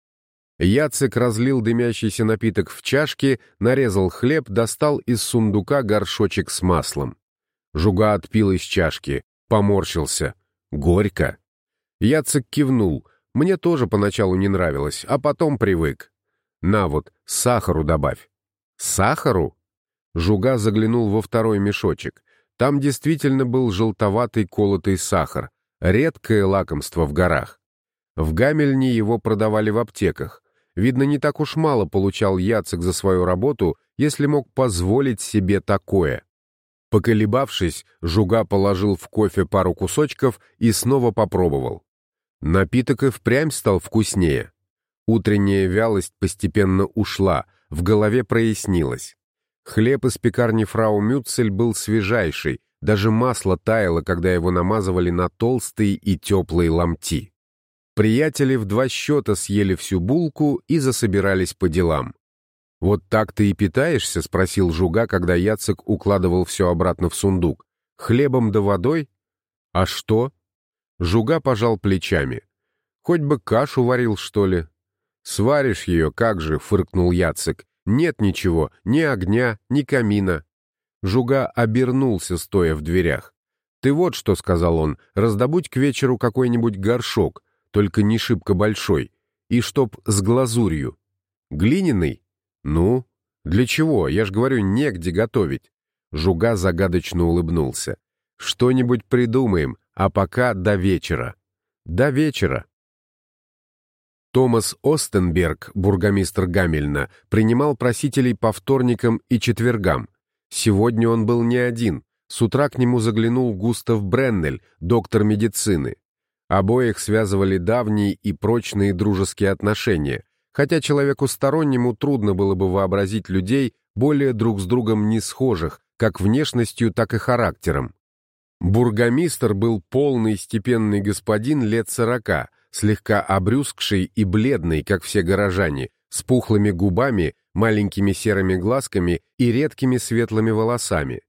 Яцек разлил дымящийся напиток в чашки, нарезал хлеб, достал из сундука горшочек с маслом. Жуга отпил из чашки, поморщился. Горько. Яцек кивнул. Мне тоже поначалу не нравилось, а потом привык. На вот, сахару добавь. Сахару? Жуга заглянул во второй мешочек. Там действительно был желтоватый колотый сахар, редкое лакомство в горах. В Гамельне его продавали в аптеках. Видно, не так уж мало получал Яцек за свою работу, если мог позволить себе такое. Поколебавшись, Жуга положил в кофе пару кусочков и снова попробовал. Напиток и впрямь стал вкуснее. Утренняя вялость постепенно ушла, в голове прояснилось. Хлеб из пекарни фрау Мюцель был свежайший, даже масло таяло, когда его намазывали на толстые и теплые ломти. Приятели в два счета съели всю булку и засобирались по делам. «Вот так ты и питаешься?» — спросил Жуга, когда Яцек укладывал все обратно в сундук. «Хлебом да водой?» «А что?» Жуга пожал плечами. «Хоть бы кашу варил, что ли?» «Сваришь ее, как же?» — фыркнул Яцек. «Нет ничего, ни огня, ни камина». Жуга обернулся, стоя в дверях. «Ты вот что», — сказал он, — «раздобудь к вечеру какой-нибудь горшок, только не шибко большой, и чтоб с глазурью. Глиняный? Ну, для чего? Я ж говорю, негде готовить. Жуга загадочно улыбнулся. Что-нибудь придумаем, а пока до вечера. До вечера. Томас Остенберг, бургомистр Гамельна, принимал просителей по вторникам и четвергам. Сегодня он был не один. С утра к нему заглянул Густав Бреннель, доктор медицины. Обоих связывали давние и прочные дружеские отношения, хотя человеку стороннему трудно было бы вообразить людей, более друг с другом не схожих, как внешностью, так и характером. Бургомистр был полный степенный господин лет сорока, слегка обрюзгший и бледный, как все горожане, с пухлыми губами, маленькими серыми глазками и редкими светлыми волосами.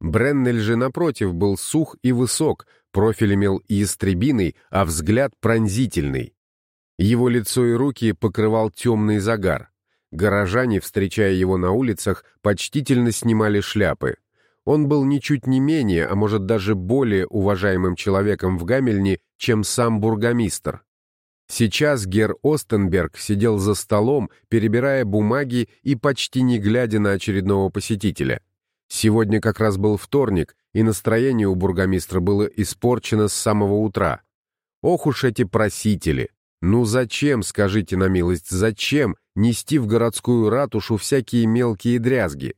Бреннель же, напротив, был сух и высок, профиль имел ястребиный, а взгляд пронзительный. Его лицо и руки покрывал темный загар. Горожане, встречая его на улицах, почтительно снимали шляпы. Он был ничуть не менее, а может даже более уважаемым человеком в Гамельне, чем сам бургомистр. Сейчас Гер Остенберг сидел за столом, перебирая бумаги и почти не глядя на очередного посетителя. Сегодня как раз был вторник, и настроение у бургомистра было испорчено с самого утра. Ох уж эти просители! Ну зачем, скажите на милость, зачем нести в городскую ратушу всякие мелкие дрязги?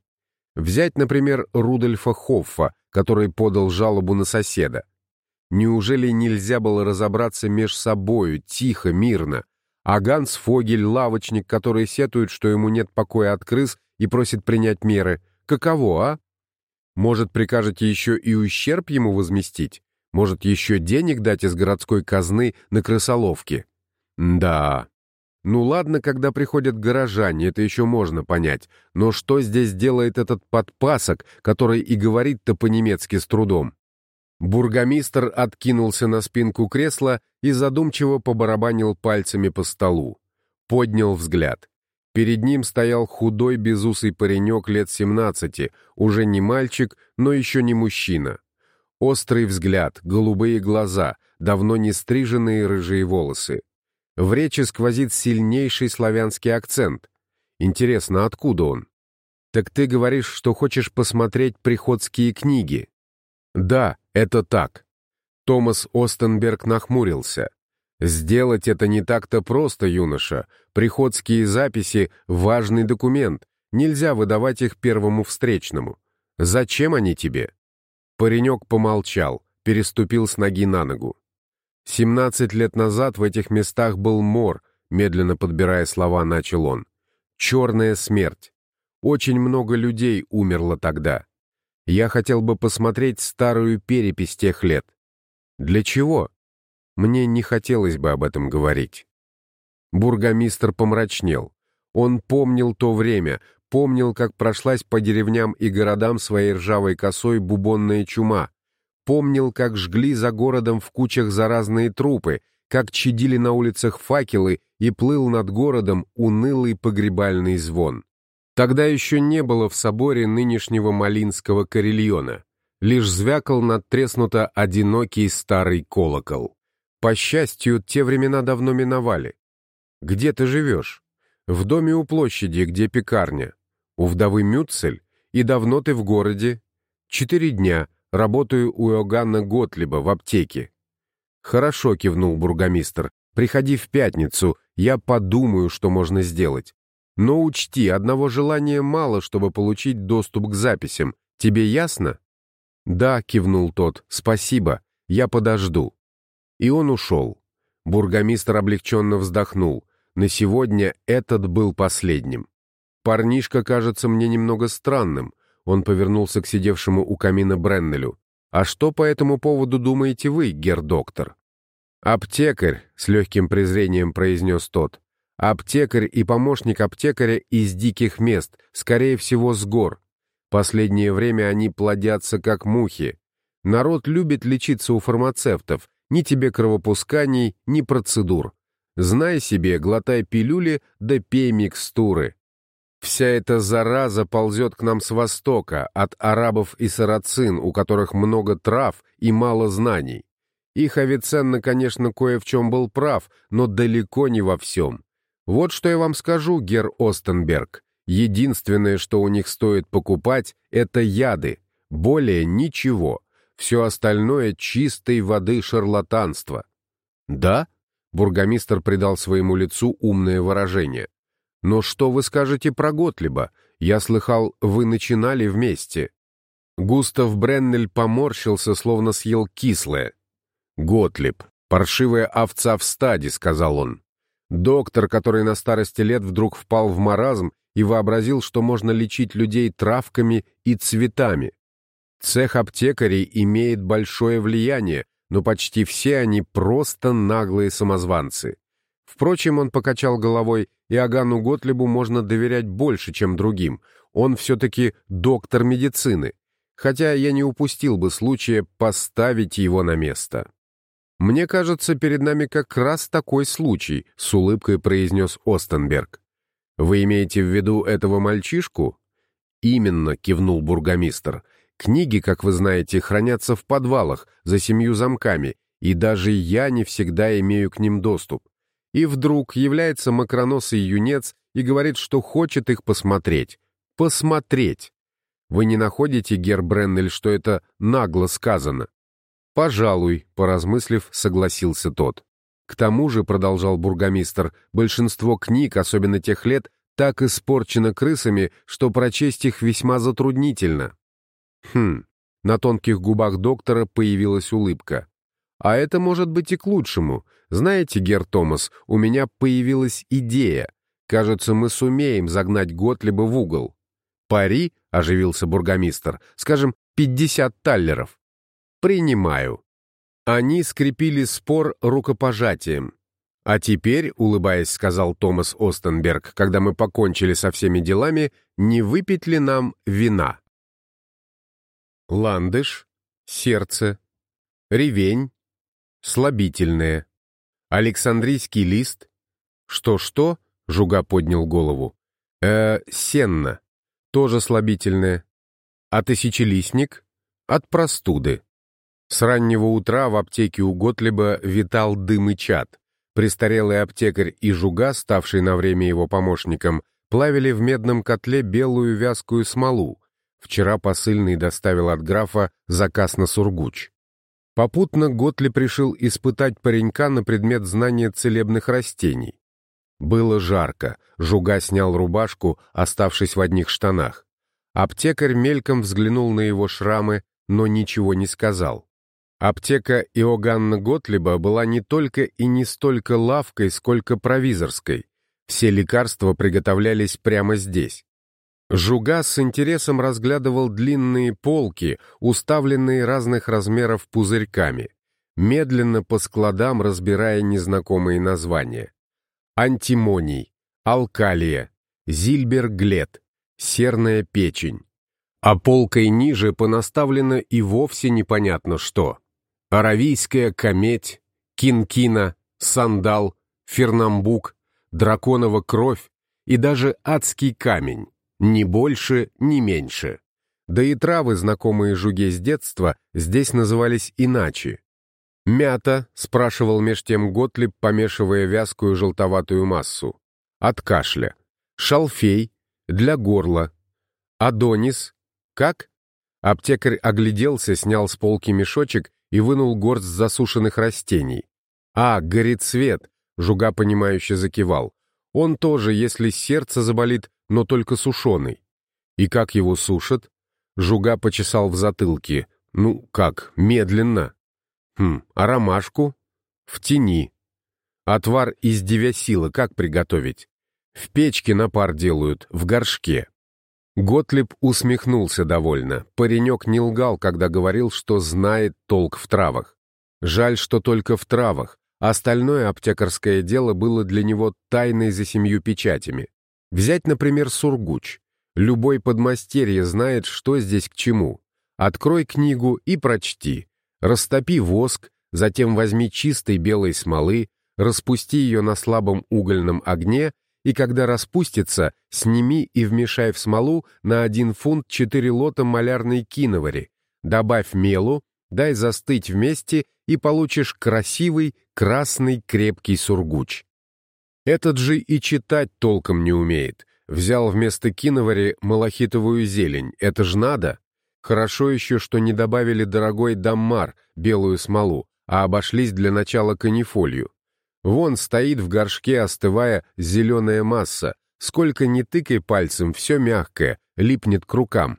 Взять, например, Рудольфа Хоффа, который подал жалобу на соседа. Неужели нельзя было разобраться меж собою, тихо, мирно? А Ганс Фогель, лавочник, который сетует, что ему нет покоя от крыс и просит принять меры, каково, а? Может, прикажете еще и ущерб ему возместить? Может, еще денег дать из городской казны на крысоловки? Да. Ну ладно, когда приходят горожане, это еще можно понять. Но что здесь делает этот подпасок, который и говорит-то по-немецки с трудом? Бургомистр откинулся на спинку кресла и задумчиво побарабанил пальцами по столу. Поднял взгляд. Перед ним стоял худой безусый паренек лет семнадцати, уже не мальчик, но еще не мужчина. Острый взгляд, голубые глаза, давно не стриженные рыжие волосы. В речи сквозит сильнейший славянский акцент. Интересно, откуда он? Так ты говоришь, что хочешь посмотреть приходские книги? Да, это так. Томас Остенберг нахмурился. Сделать это не так-то просто, юноша. Приходские записи — важный документ. Нельзя выдавать их первому встречному. Зачем они тебе? Паренек помолчал, переступил с ноги на ногу. Семнадцать лет назад в этих местах был мор, медленно подбирая слова, начал он. Черная смерть. Очень много людей умерло тогда. Я хотел бы посмотреть старую перепись тех лет. Для чего? Мне не хотелось бы об этом говорить. Бургомистр помрачнел. Он помнил то время, помнил, как прошлась по деревням и городам своей ржавой косой бубонная чума, помнил, как жгли за городом в кучах заразные трупы, как чадили на улицах факелы и плыл над городом унылый погребальный звон. Тогда еще не было в соборе нынешнего Малинского карельона, лишь звякал надтреснуто одинокий старый колокол. По счастью, те времена давно миновали. Где ты живешь? В доме у площади, где пекарня. У вдовы Мюцель? И давно ты в городе? Четыре дня, Работаю у Иоганна Готлиба в аптеке». «Хорошо», — кивнул бургомистр. «Приходи в пятницу, я подумаю, что можно сделать. Но учти, одного желания мало, чтобы получить доступ к записям. Тебе ясно?» «Да», — кивнул тот, — «спасибо, я подожду». И он ушел. Бургомистр облегченно вздохнул. На сегодня этот был последним. Парнишка кажется мне немного странным. Он повернулся к сидевшему у камина Бреннелю. «А что по этому поводу думаете вы, гер-доктор?» «Аптекарь», — с легким презрением произнес тот. «Аптекарь и помощник аптекаря из диких мест, скорее всего, с гор. Последнее время они плодятся, как мухи. Народ любит лечиться у фармацевтов, ни тебе кровопусканий, ни процедур. Знай себе, глотай пилюли да пей микстуры. Вся эта зараза ползет к нам с востока, от арабов и сарацин, у которых много трав и мало знаний. Их Авиценна, конечно, кое в чем был прав, но далеко не во всем. Вот что я вам скажу, гер Остенберг. Единственное, что у них стоит покупать, это яды. Более ничего. Все остальное чистой воды шарлатанство. Да? Бургомистр придал своему лицу умное выражение. Но что вы скажете про Готлиба? Я слыхал, вы начинали вместе. Густав Бреннель поморщился, словно съел кислое. «Готлиб, паршивая овца в стаде», — сказал он. «Доктор, который на старости лет вдруг впал в маразм и вообразил, что можно лечить людей травками и цветами. Цех аптекарей имеет большое влияние, но почти все они просто наглые самозванцы. Впрочем, он покачал головой, и Агану Готлебу можно доверять больше, чем другим. Он все-таки доктор медицины. Хотя я не упустил бы случая поставить его на место. «Мне кажется, перед нами как раз такой случай», — с улыбкой произнес Остенберг. «Вы имеете в виду этого мальчишку?» «Именно», — кивнул бургомистр. «Книги, как вы знаете, хранятся в подвалах, за семью замками, и даже я не всегда имею к ним доступ. И вдруг является макроносый юнец и говорит, что хочет их посмотреть. Посмотреть! Вы не находите, Гер Бреннель, что это нагло сказано? «Пожалуй», — поразмыслив, согласился тот. «К тому же», — продолжал бургомистр, «большинство книг, особенно тех лет, так испорчено крысами, что прочесть их весьма затруднительно». «Хм». На тонких губах доктора появилась улыбка. «А это может быть и к лучшему. Знаете, Гер Томас, у меня появилась идея. Кажется, мы сумеем загнать Готлиба в угол». «Пари?» — оживился бургомистр. «Скажем, пятьдесят таллеров». «Принимаю». Они скрепили спор рукопожатием. «А теперь, — улыбаясь, сказал Томас Остенберг, когда мы покончили со всеми делами, не выпить ли нам вина?» Ландыш, сердце, ревень, слабительное, Александрийский лист. Что-что? Жуга поднял голову. Э, сенна. Тоже слабительное. А тысячелистник? От простуды. С раннего утра в аптеке у Готлиба витал дым и чад. Престарелый аптекарь и жуга, ставший на время его помощником, плавили в медном котле белую вязкую смолу. Вчера посыльный доставил от графа заказ на сургуч. Попутно Готли пришел испытать паренька на предмет знания целебных растений. Было жарко, жуга снял рубашку, оставшись в одних штанах. Аптекарь мельком взглянул на его шрамы, но ничего не сказал. Аптека Иоганна Готлиба была не только и не столько лавкой, сколько провизорской. Все лекарства приготовлялись прямо здесь. Жуга с интересом разглядывал длинные полки, уставленные разных размеров пузырьками, медленно по складам разбирая незнакомые названия. Антимоний, алкалия, зильберглет, серная печень. А полкой ниже понаставлено и вовсе непонятно что. Аравийская кометь, кинкина, сандал, фернамбук, драконова кровь и даже адский камень, ни больше, ни меньше. Да и травы, знакомые жуге с детства, здесь назывались иначе. «Мята?» — спрашивал меж тем Готлиб, помешивая вязкую желтоватую массу. «От кашля». «Шалфей?» «Для горла». «Адонис?» «Как?» Аптекарь огляделся, снял с полки мешочек и вынул горсть засушенных растений. «А, горецвет!» — жуга понимающе закивал. «Он тоже, если сердце заболит, но только сушеный». «И как его сушат?» Жуга почесал в затылке. «Ну, как, медленно». «Хм, а ромашку?» «В тени». «Отвар из девясила как приготовить?» «В печке на пар делают, в горшке». Готлиб усмехнулся довольно. Паренек не лгал, когда говорил, что знает толк в травах. Жаль, что только в травах. Остальное аптекарское дело было для него тайной за семью печатями. Взять, например, сургуч. Любой подмастерье знает, что здесь к чему. Открой книгу и прочти. Растопи воск, затем возьми чистой белой смолы, распусти ее на слабом угольном огне и когда распустится, сними и вмешай в смолу на один фунт четыре лота малярной киновари, добавь мелу, дай застыть вместе и получишь красивый, красный, крепкий сургуч. Этот же и читать толком не умеет. Взял вместо киновари малахитовую зелень. Это ж надо. Хорошо еще, что не добавили дорогой даммар, белую смолу, а обошлись для начала канифолью. Вон стоит в горшке, остывая, зеленая масса. Сколько ни тыкай пальцем, все мягкое, липнет к рукам.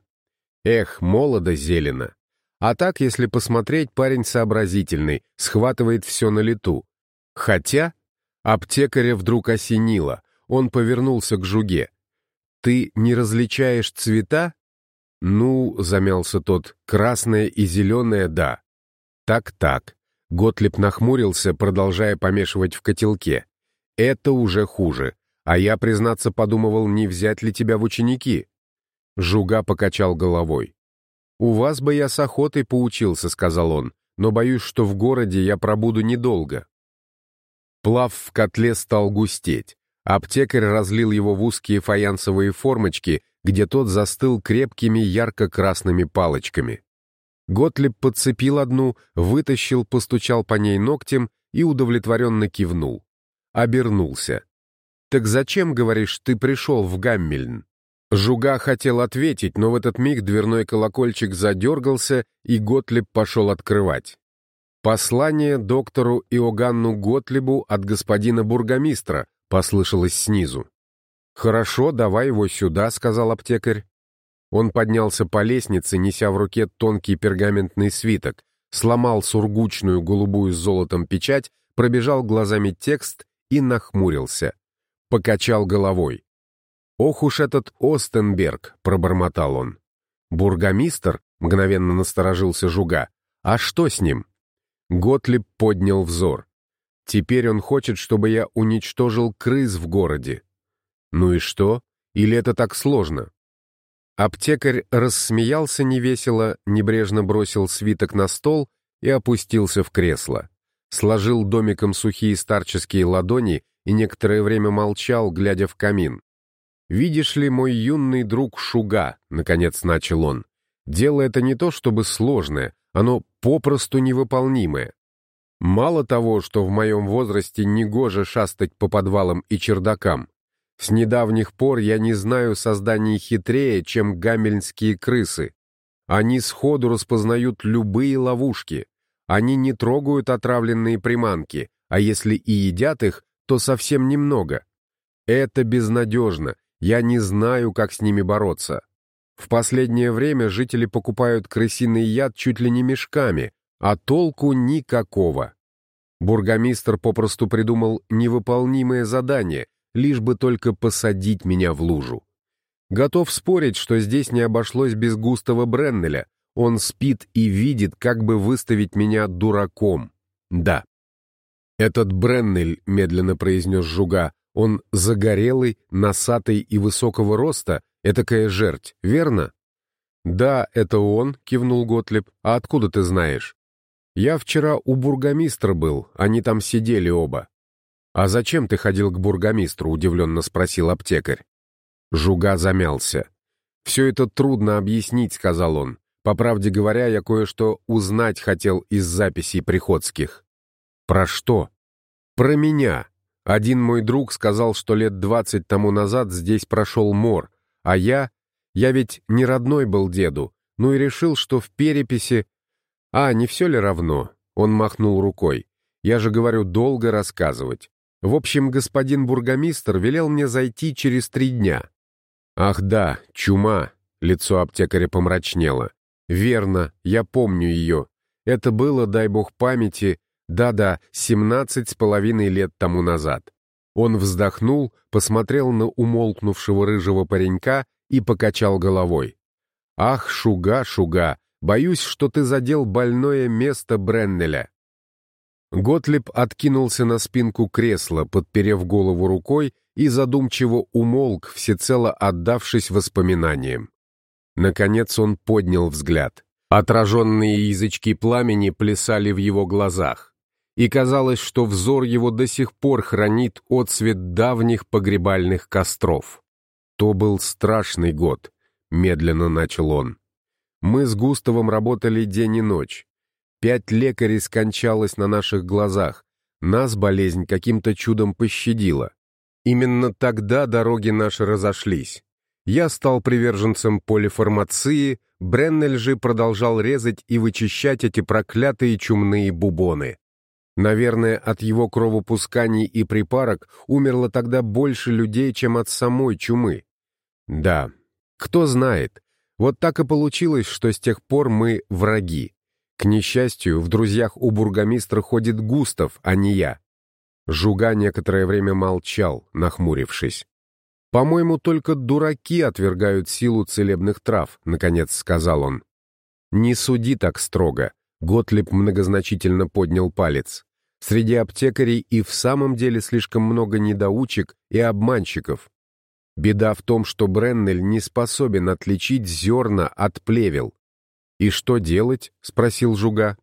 Эх, молодо зелено. А так, если посмотреть, парень сообразительный, схватывает все на лету. Хотя аптекаря вдруг осенило, он повернулся к жуге. ты не различаешь цвета?» «Ну», — замялся тот, — «красное и зеленое — да». «Так-так». Готлиб нахмурился, продолжая помешивать в котелке. «Это уже хуже. А я, признаться, подумывал, не взять ли тебя в ученики». Жуга покачал головой. «У вас бы я с охотой поучился», — сказал он, «но боюсь, что в городе я пробуду недолго». Плав в котле стал густеть. Аптекарь разлил его в узкие фаянсовые формочки, где тот застыл крепкими ярко-красными палочками. Готлиб подцепил одну, вытащил, постучал по ней ногтем и удовлетворенно кивнул. Обернулся. «Так зачем, говоришь, ты пришел в Гаммельн?» Жуга хотел ответить, но в этот миг дверной колокольчик задергался, и Готлиб пошел открывать. «Послание доктору Иоганну Готлибу от господина бургомистра», послышалось снизу. «Хорошо, давай его сюда», — сказал аптекарь. Он поднялся по лестнице, неся в руке тонкий пергаментный свиток, сломал сургучную голубую с золотом печать, пробежал глазами текст и нахмурился. Покачал головой. «Ох уж этот Остенберг!» — пробормотал он. «Бургомистр?» — мгновенно насторожился Жуга. «А что с ним?» Готлиб поднял взор. «Теперь он хочет, чтобы я уничтожил крыс в городе». «Ну и что? Или это так сложно?» Аптекарь рассмеялся невесело, небрежно бросил свиток на стол и опустился в кресло. Сложил домиком сухие старческие ладони и некоторое время молчал, глядя в камин. «Видишь ли, мой юный друг Шуга», — наконец начал он, — «дело это не то чтобы сложное, оно попросту невыполнимое. Мало того, что в моем возрасте негоже шастать по подвалам и чердакам, с недавних пор я не знаю созданий хитрее, чем гамельнские крысы. Они сходу распознают любые ловушки. Они не трогают отравленные приманки, а если и едят их, то совсем немного. Это безнадежно, я не знаю, как с ними бороться. В последнее время жители покупают крысиный яд чуть ли не мешками, а толку никакого. Бургомистр попросту придумал невыполнимое задание, лишь бы только посадить меня в лужу. Готов спорить, что здесь не обошлось без Густава Бреннеля. Он спит и видит, как бы выставить меня дураком. Да. «Этот Бреннель», — медленно произнес Жуга, — «он загорелый, носатый и высокого роста, этакая жерть, верно?» «Да, это он», — кивнул Готлеб. «А откуда ты знаешь?» «Я вчера у бургомистра был, они там сидели оба. «А зачем ты ходил к бургомистру?» — удивленно спросил аптекарь. Жуга замялся. «Все это трудно объяснить», — сказал он. «По правде говоря, я кое-что узнать хотел из записей приходских». «Про что?» «Про меня. Один мой друг сказал, что лет двадцать тому назад здесь прошел мор, а я... Я ведь не родной был деду, ну и решил, что в переписи... А, не все ли равно?» Он махнул рукой. «Я же говорю, долго рассказывать. В общем, господин бургомистр велел мне зайти через три дня. Ах да, чума, лицо аптекаря помрачнело. Верно, я помню ее. Это было, дай бог памяти, да-да, семнадцать с половиной лет тому назад. Он вздохнул, посмотрел на умолкнувшего рыжего паренька и покачал головой. «Ах, Шуга, Шуга, боюсь, что ты задел больное место Бреннеля. Готлиб откинулся на спинку кресла, подперев голову рукой, и задумчиво умолк, всецело отдавшись воспоминаниям. Наконец он поднял взгляд. Отраженные язычки пламени плясали в его глазах, и казалось, что взор его до сих пор хранит отсвет давних погребальных костров. То был страшный год, медленно начал он. Мы с Густавом работали день и ночь. Пять лекарей скончалось на наших глазах. Нас болезнь каким-то чудом пощадила. Именно тогда дороги наши разошлись. Я стал приверженцем полифармации, Бреннель же продолжал резать и вычищать эти проклятые чумные бубоны. Наверное, от его кровопусканий и припарок умерло тогда больше людей, чем от самой чумы. Да, кто знает. Вот так и получилось, что с тех пор мы враги. К несчастью, в друзьях у бургомистра ходит Густав, а не я. Жуга некоторое время молчал, нахмурившись. «По-моему, только дураки отвергают силу целебных трав», — наконец сказал он. «Не суди так строго», — Готлиб многозначительно поднял палец. «Среди аптекарей и в самом деле слишком много недоучек и обманщиков. Беда в том, что Бреннель не способен отличить зерна от плевел. «И что делать?» — спросил Жуга.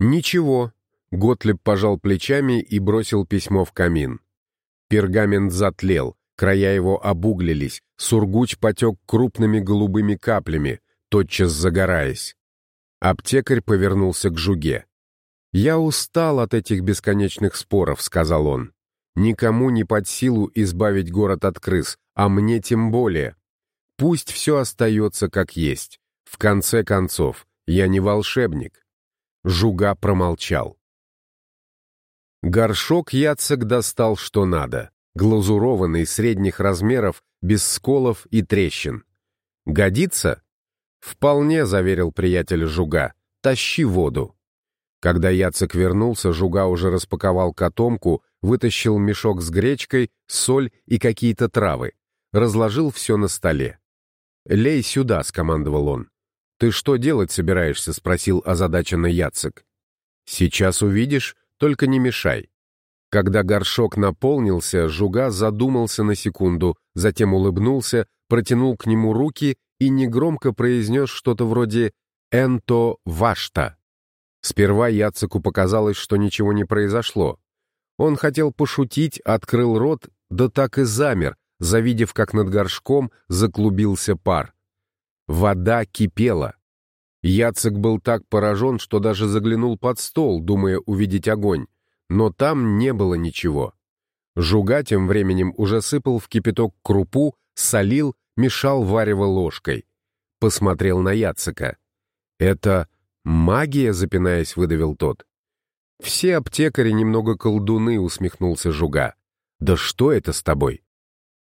«Ничего». Готлеб пожал плечами и бросил письмо в камин. Пергамент затлел, края его обуглились, сургуч потек крупными голубыми каплями, тотчас загораясь. Аптекарь повернулся к Жуге. «Я устал от этих бесконечных споров», — сказал он. «Никому не под силу избавить город от крыс, а мне тем более. Пусть все остается как есть. В конце концов, я не волшебник. Жуга промолчал. Горшок Яцек достал что надо, глазурованный средних размеров, без сколов и трещин. «Годится?» «Вполне», — заверил приятель Жуга, — «тащи воду». Когда Яцек вернулся, Жуга уже распаковал котомку, вытащил мешок с гречкой, соль и какие-то травы разложил все на столе. «Лей сюда», — скомандовал он. «Ты что делать собираешься?» — спросил озадаченный Яцек. «Сейчас увидишь, только не мешай». Когда горшок наполнился, Жуга задумался на секунду, затем улыбнулся, протянул к нему руки и негромко произнес что-то вроде «энто вашта». Сперва Яцеку показалось, что ничего не произошло. Он хотел пошутить, открыл рот, да так и замер, завидев, как над горшком заклубился пар. Вода кипела. Яцек был так поражен, что даже заглянул под стол, думая увидеть огонь, но там не было ничего. Жуга тем временем уже сыпал в кипяток крупу, солил, мешал варево ложкой. Посмотрел на Яцека. «Это магия?» — запинаясь, выдавил тот. «Все аптекари немного колдуны», — усмехнулся Жуга. «Да что это с тобой?»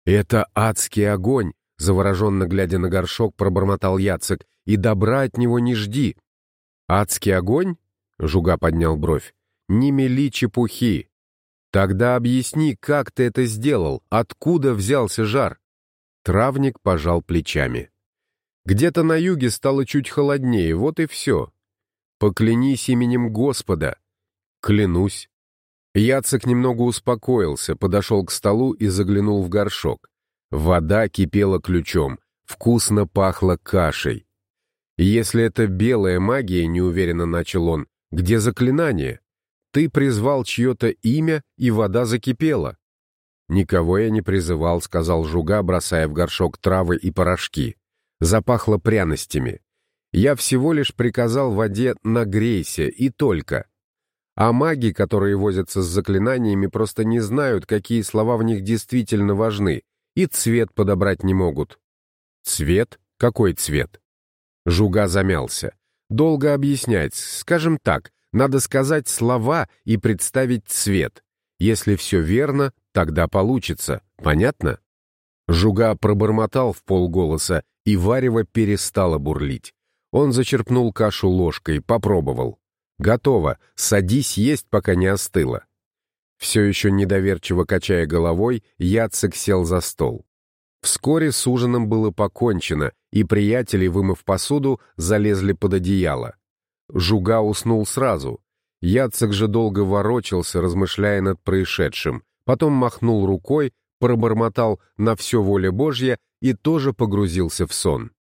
«Это адский огонь!» — завороженно глядя на горшок, пробормотал Яцек. «И добра от него не жди!» «Адский огонь?» — Жуга поднял бровь. «Не мели чепухи!» «Тогда объясни, как ты это сделал? Откуда взялся жар?» Травник пожал плечами. «Где-то на юге стало чуть холоднее, вот и все. Поклянись именем Господа». «Клянусь». Яцек немного успокоился, подошел к столу и заглянул в горшок. Вода кипела ключом, вкусно пахло кашей. «Если это белая магия», — неуверенно начал он, — «где заклинание? Ты призвал чье-то имя, и вода закипела». «Никого я не призывал», — сказал Жуга, бросая в горшок травы и порошки. Запахло пряностями. «Я всего лишь приказал воде нагрейся, и только. А маги, которые возятся с заклинаниями, просто не знают, какие слова в них действительно важны, и цвет подобрать не могут. Цвет? Какой цвет? Жуга замялся. Долго объяснять. Скажем так, надо сказать слова и представить цвет. Если все верно, тогда получится. Понятно? Жуга пробормотал в полголоса, и варево перестало бурлить. Он зачерпнул кашу ложкой, попробовал. «Готово. Садись есть, пока не остыло». Все еще недоверчиво качая головой, Яцек сел за стол. Вскоре с ужином было покончено, и приятели, вымыв посуду, залезли под одеяло. Жуга уснул сразу. Яцек же долго ворочался, размышляя над происшедшим, потом махнул рукой, пробормотал «на все воля Божья» и тоже погрузился в сон.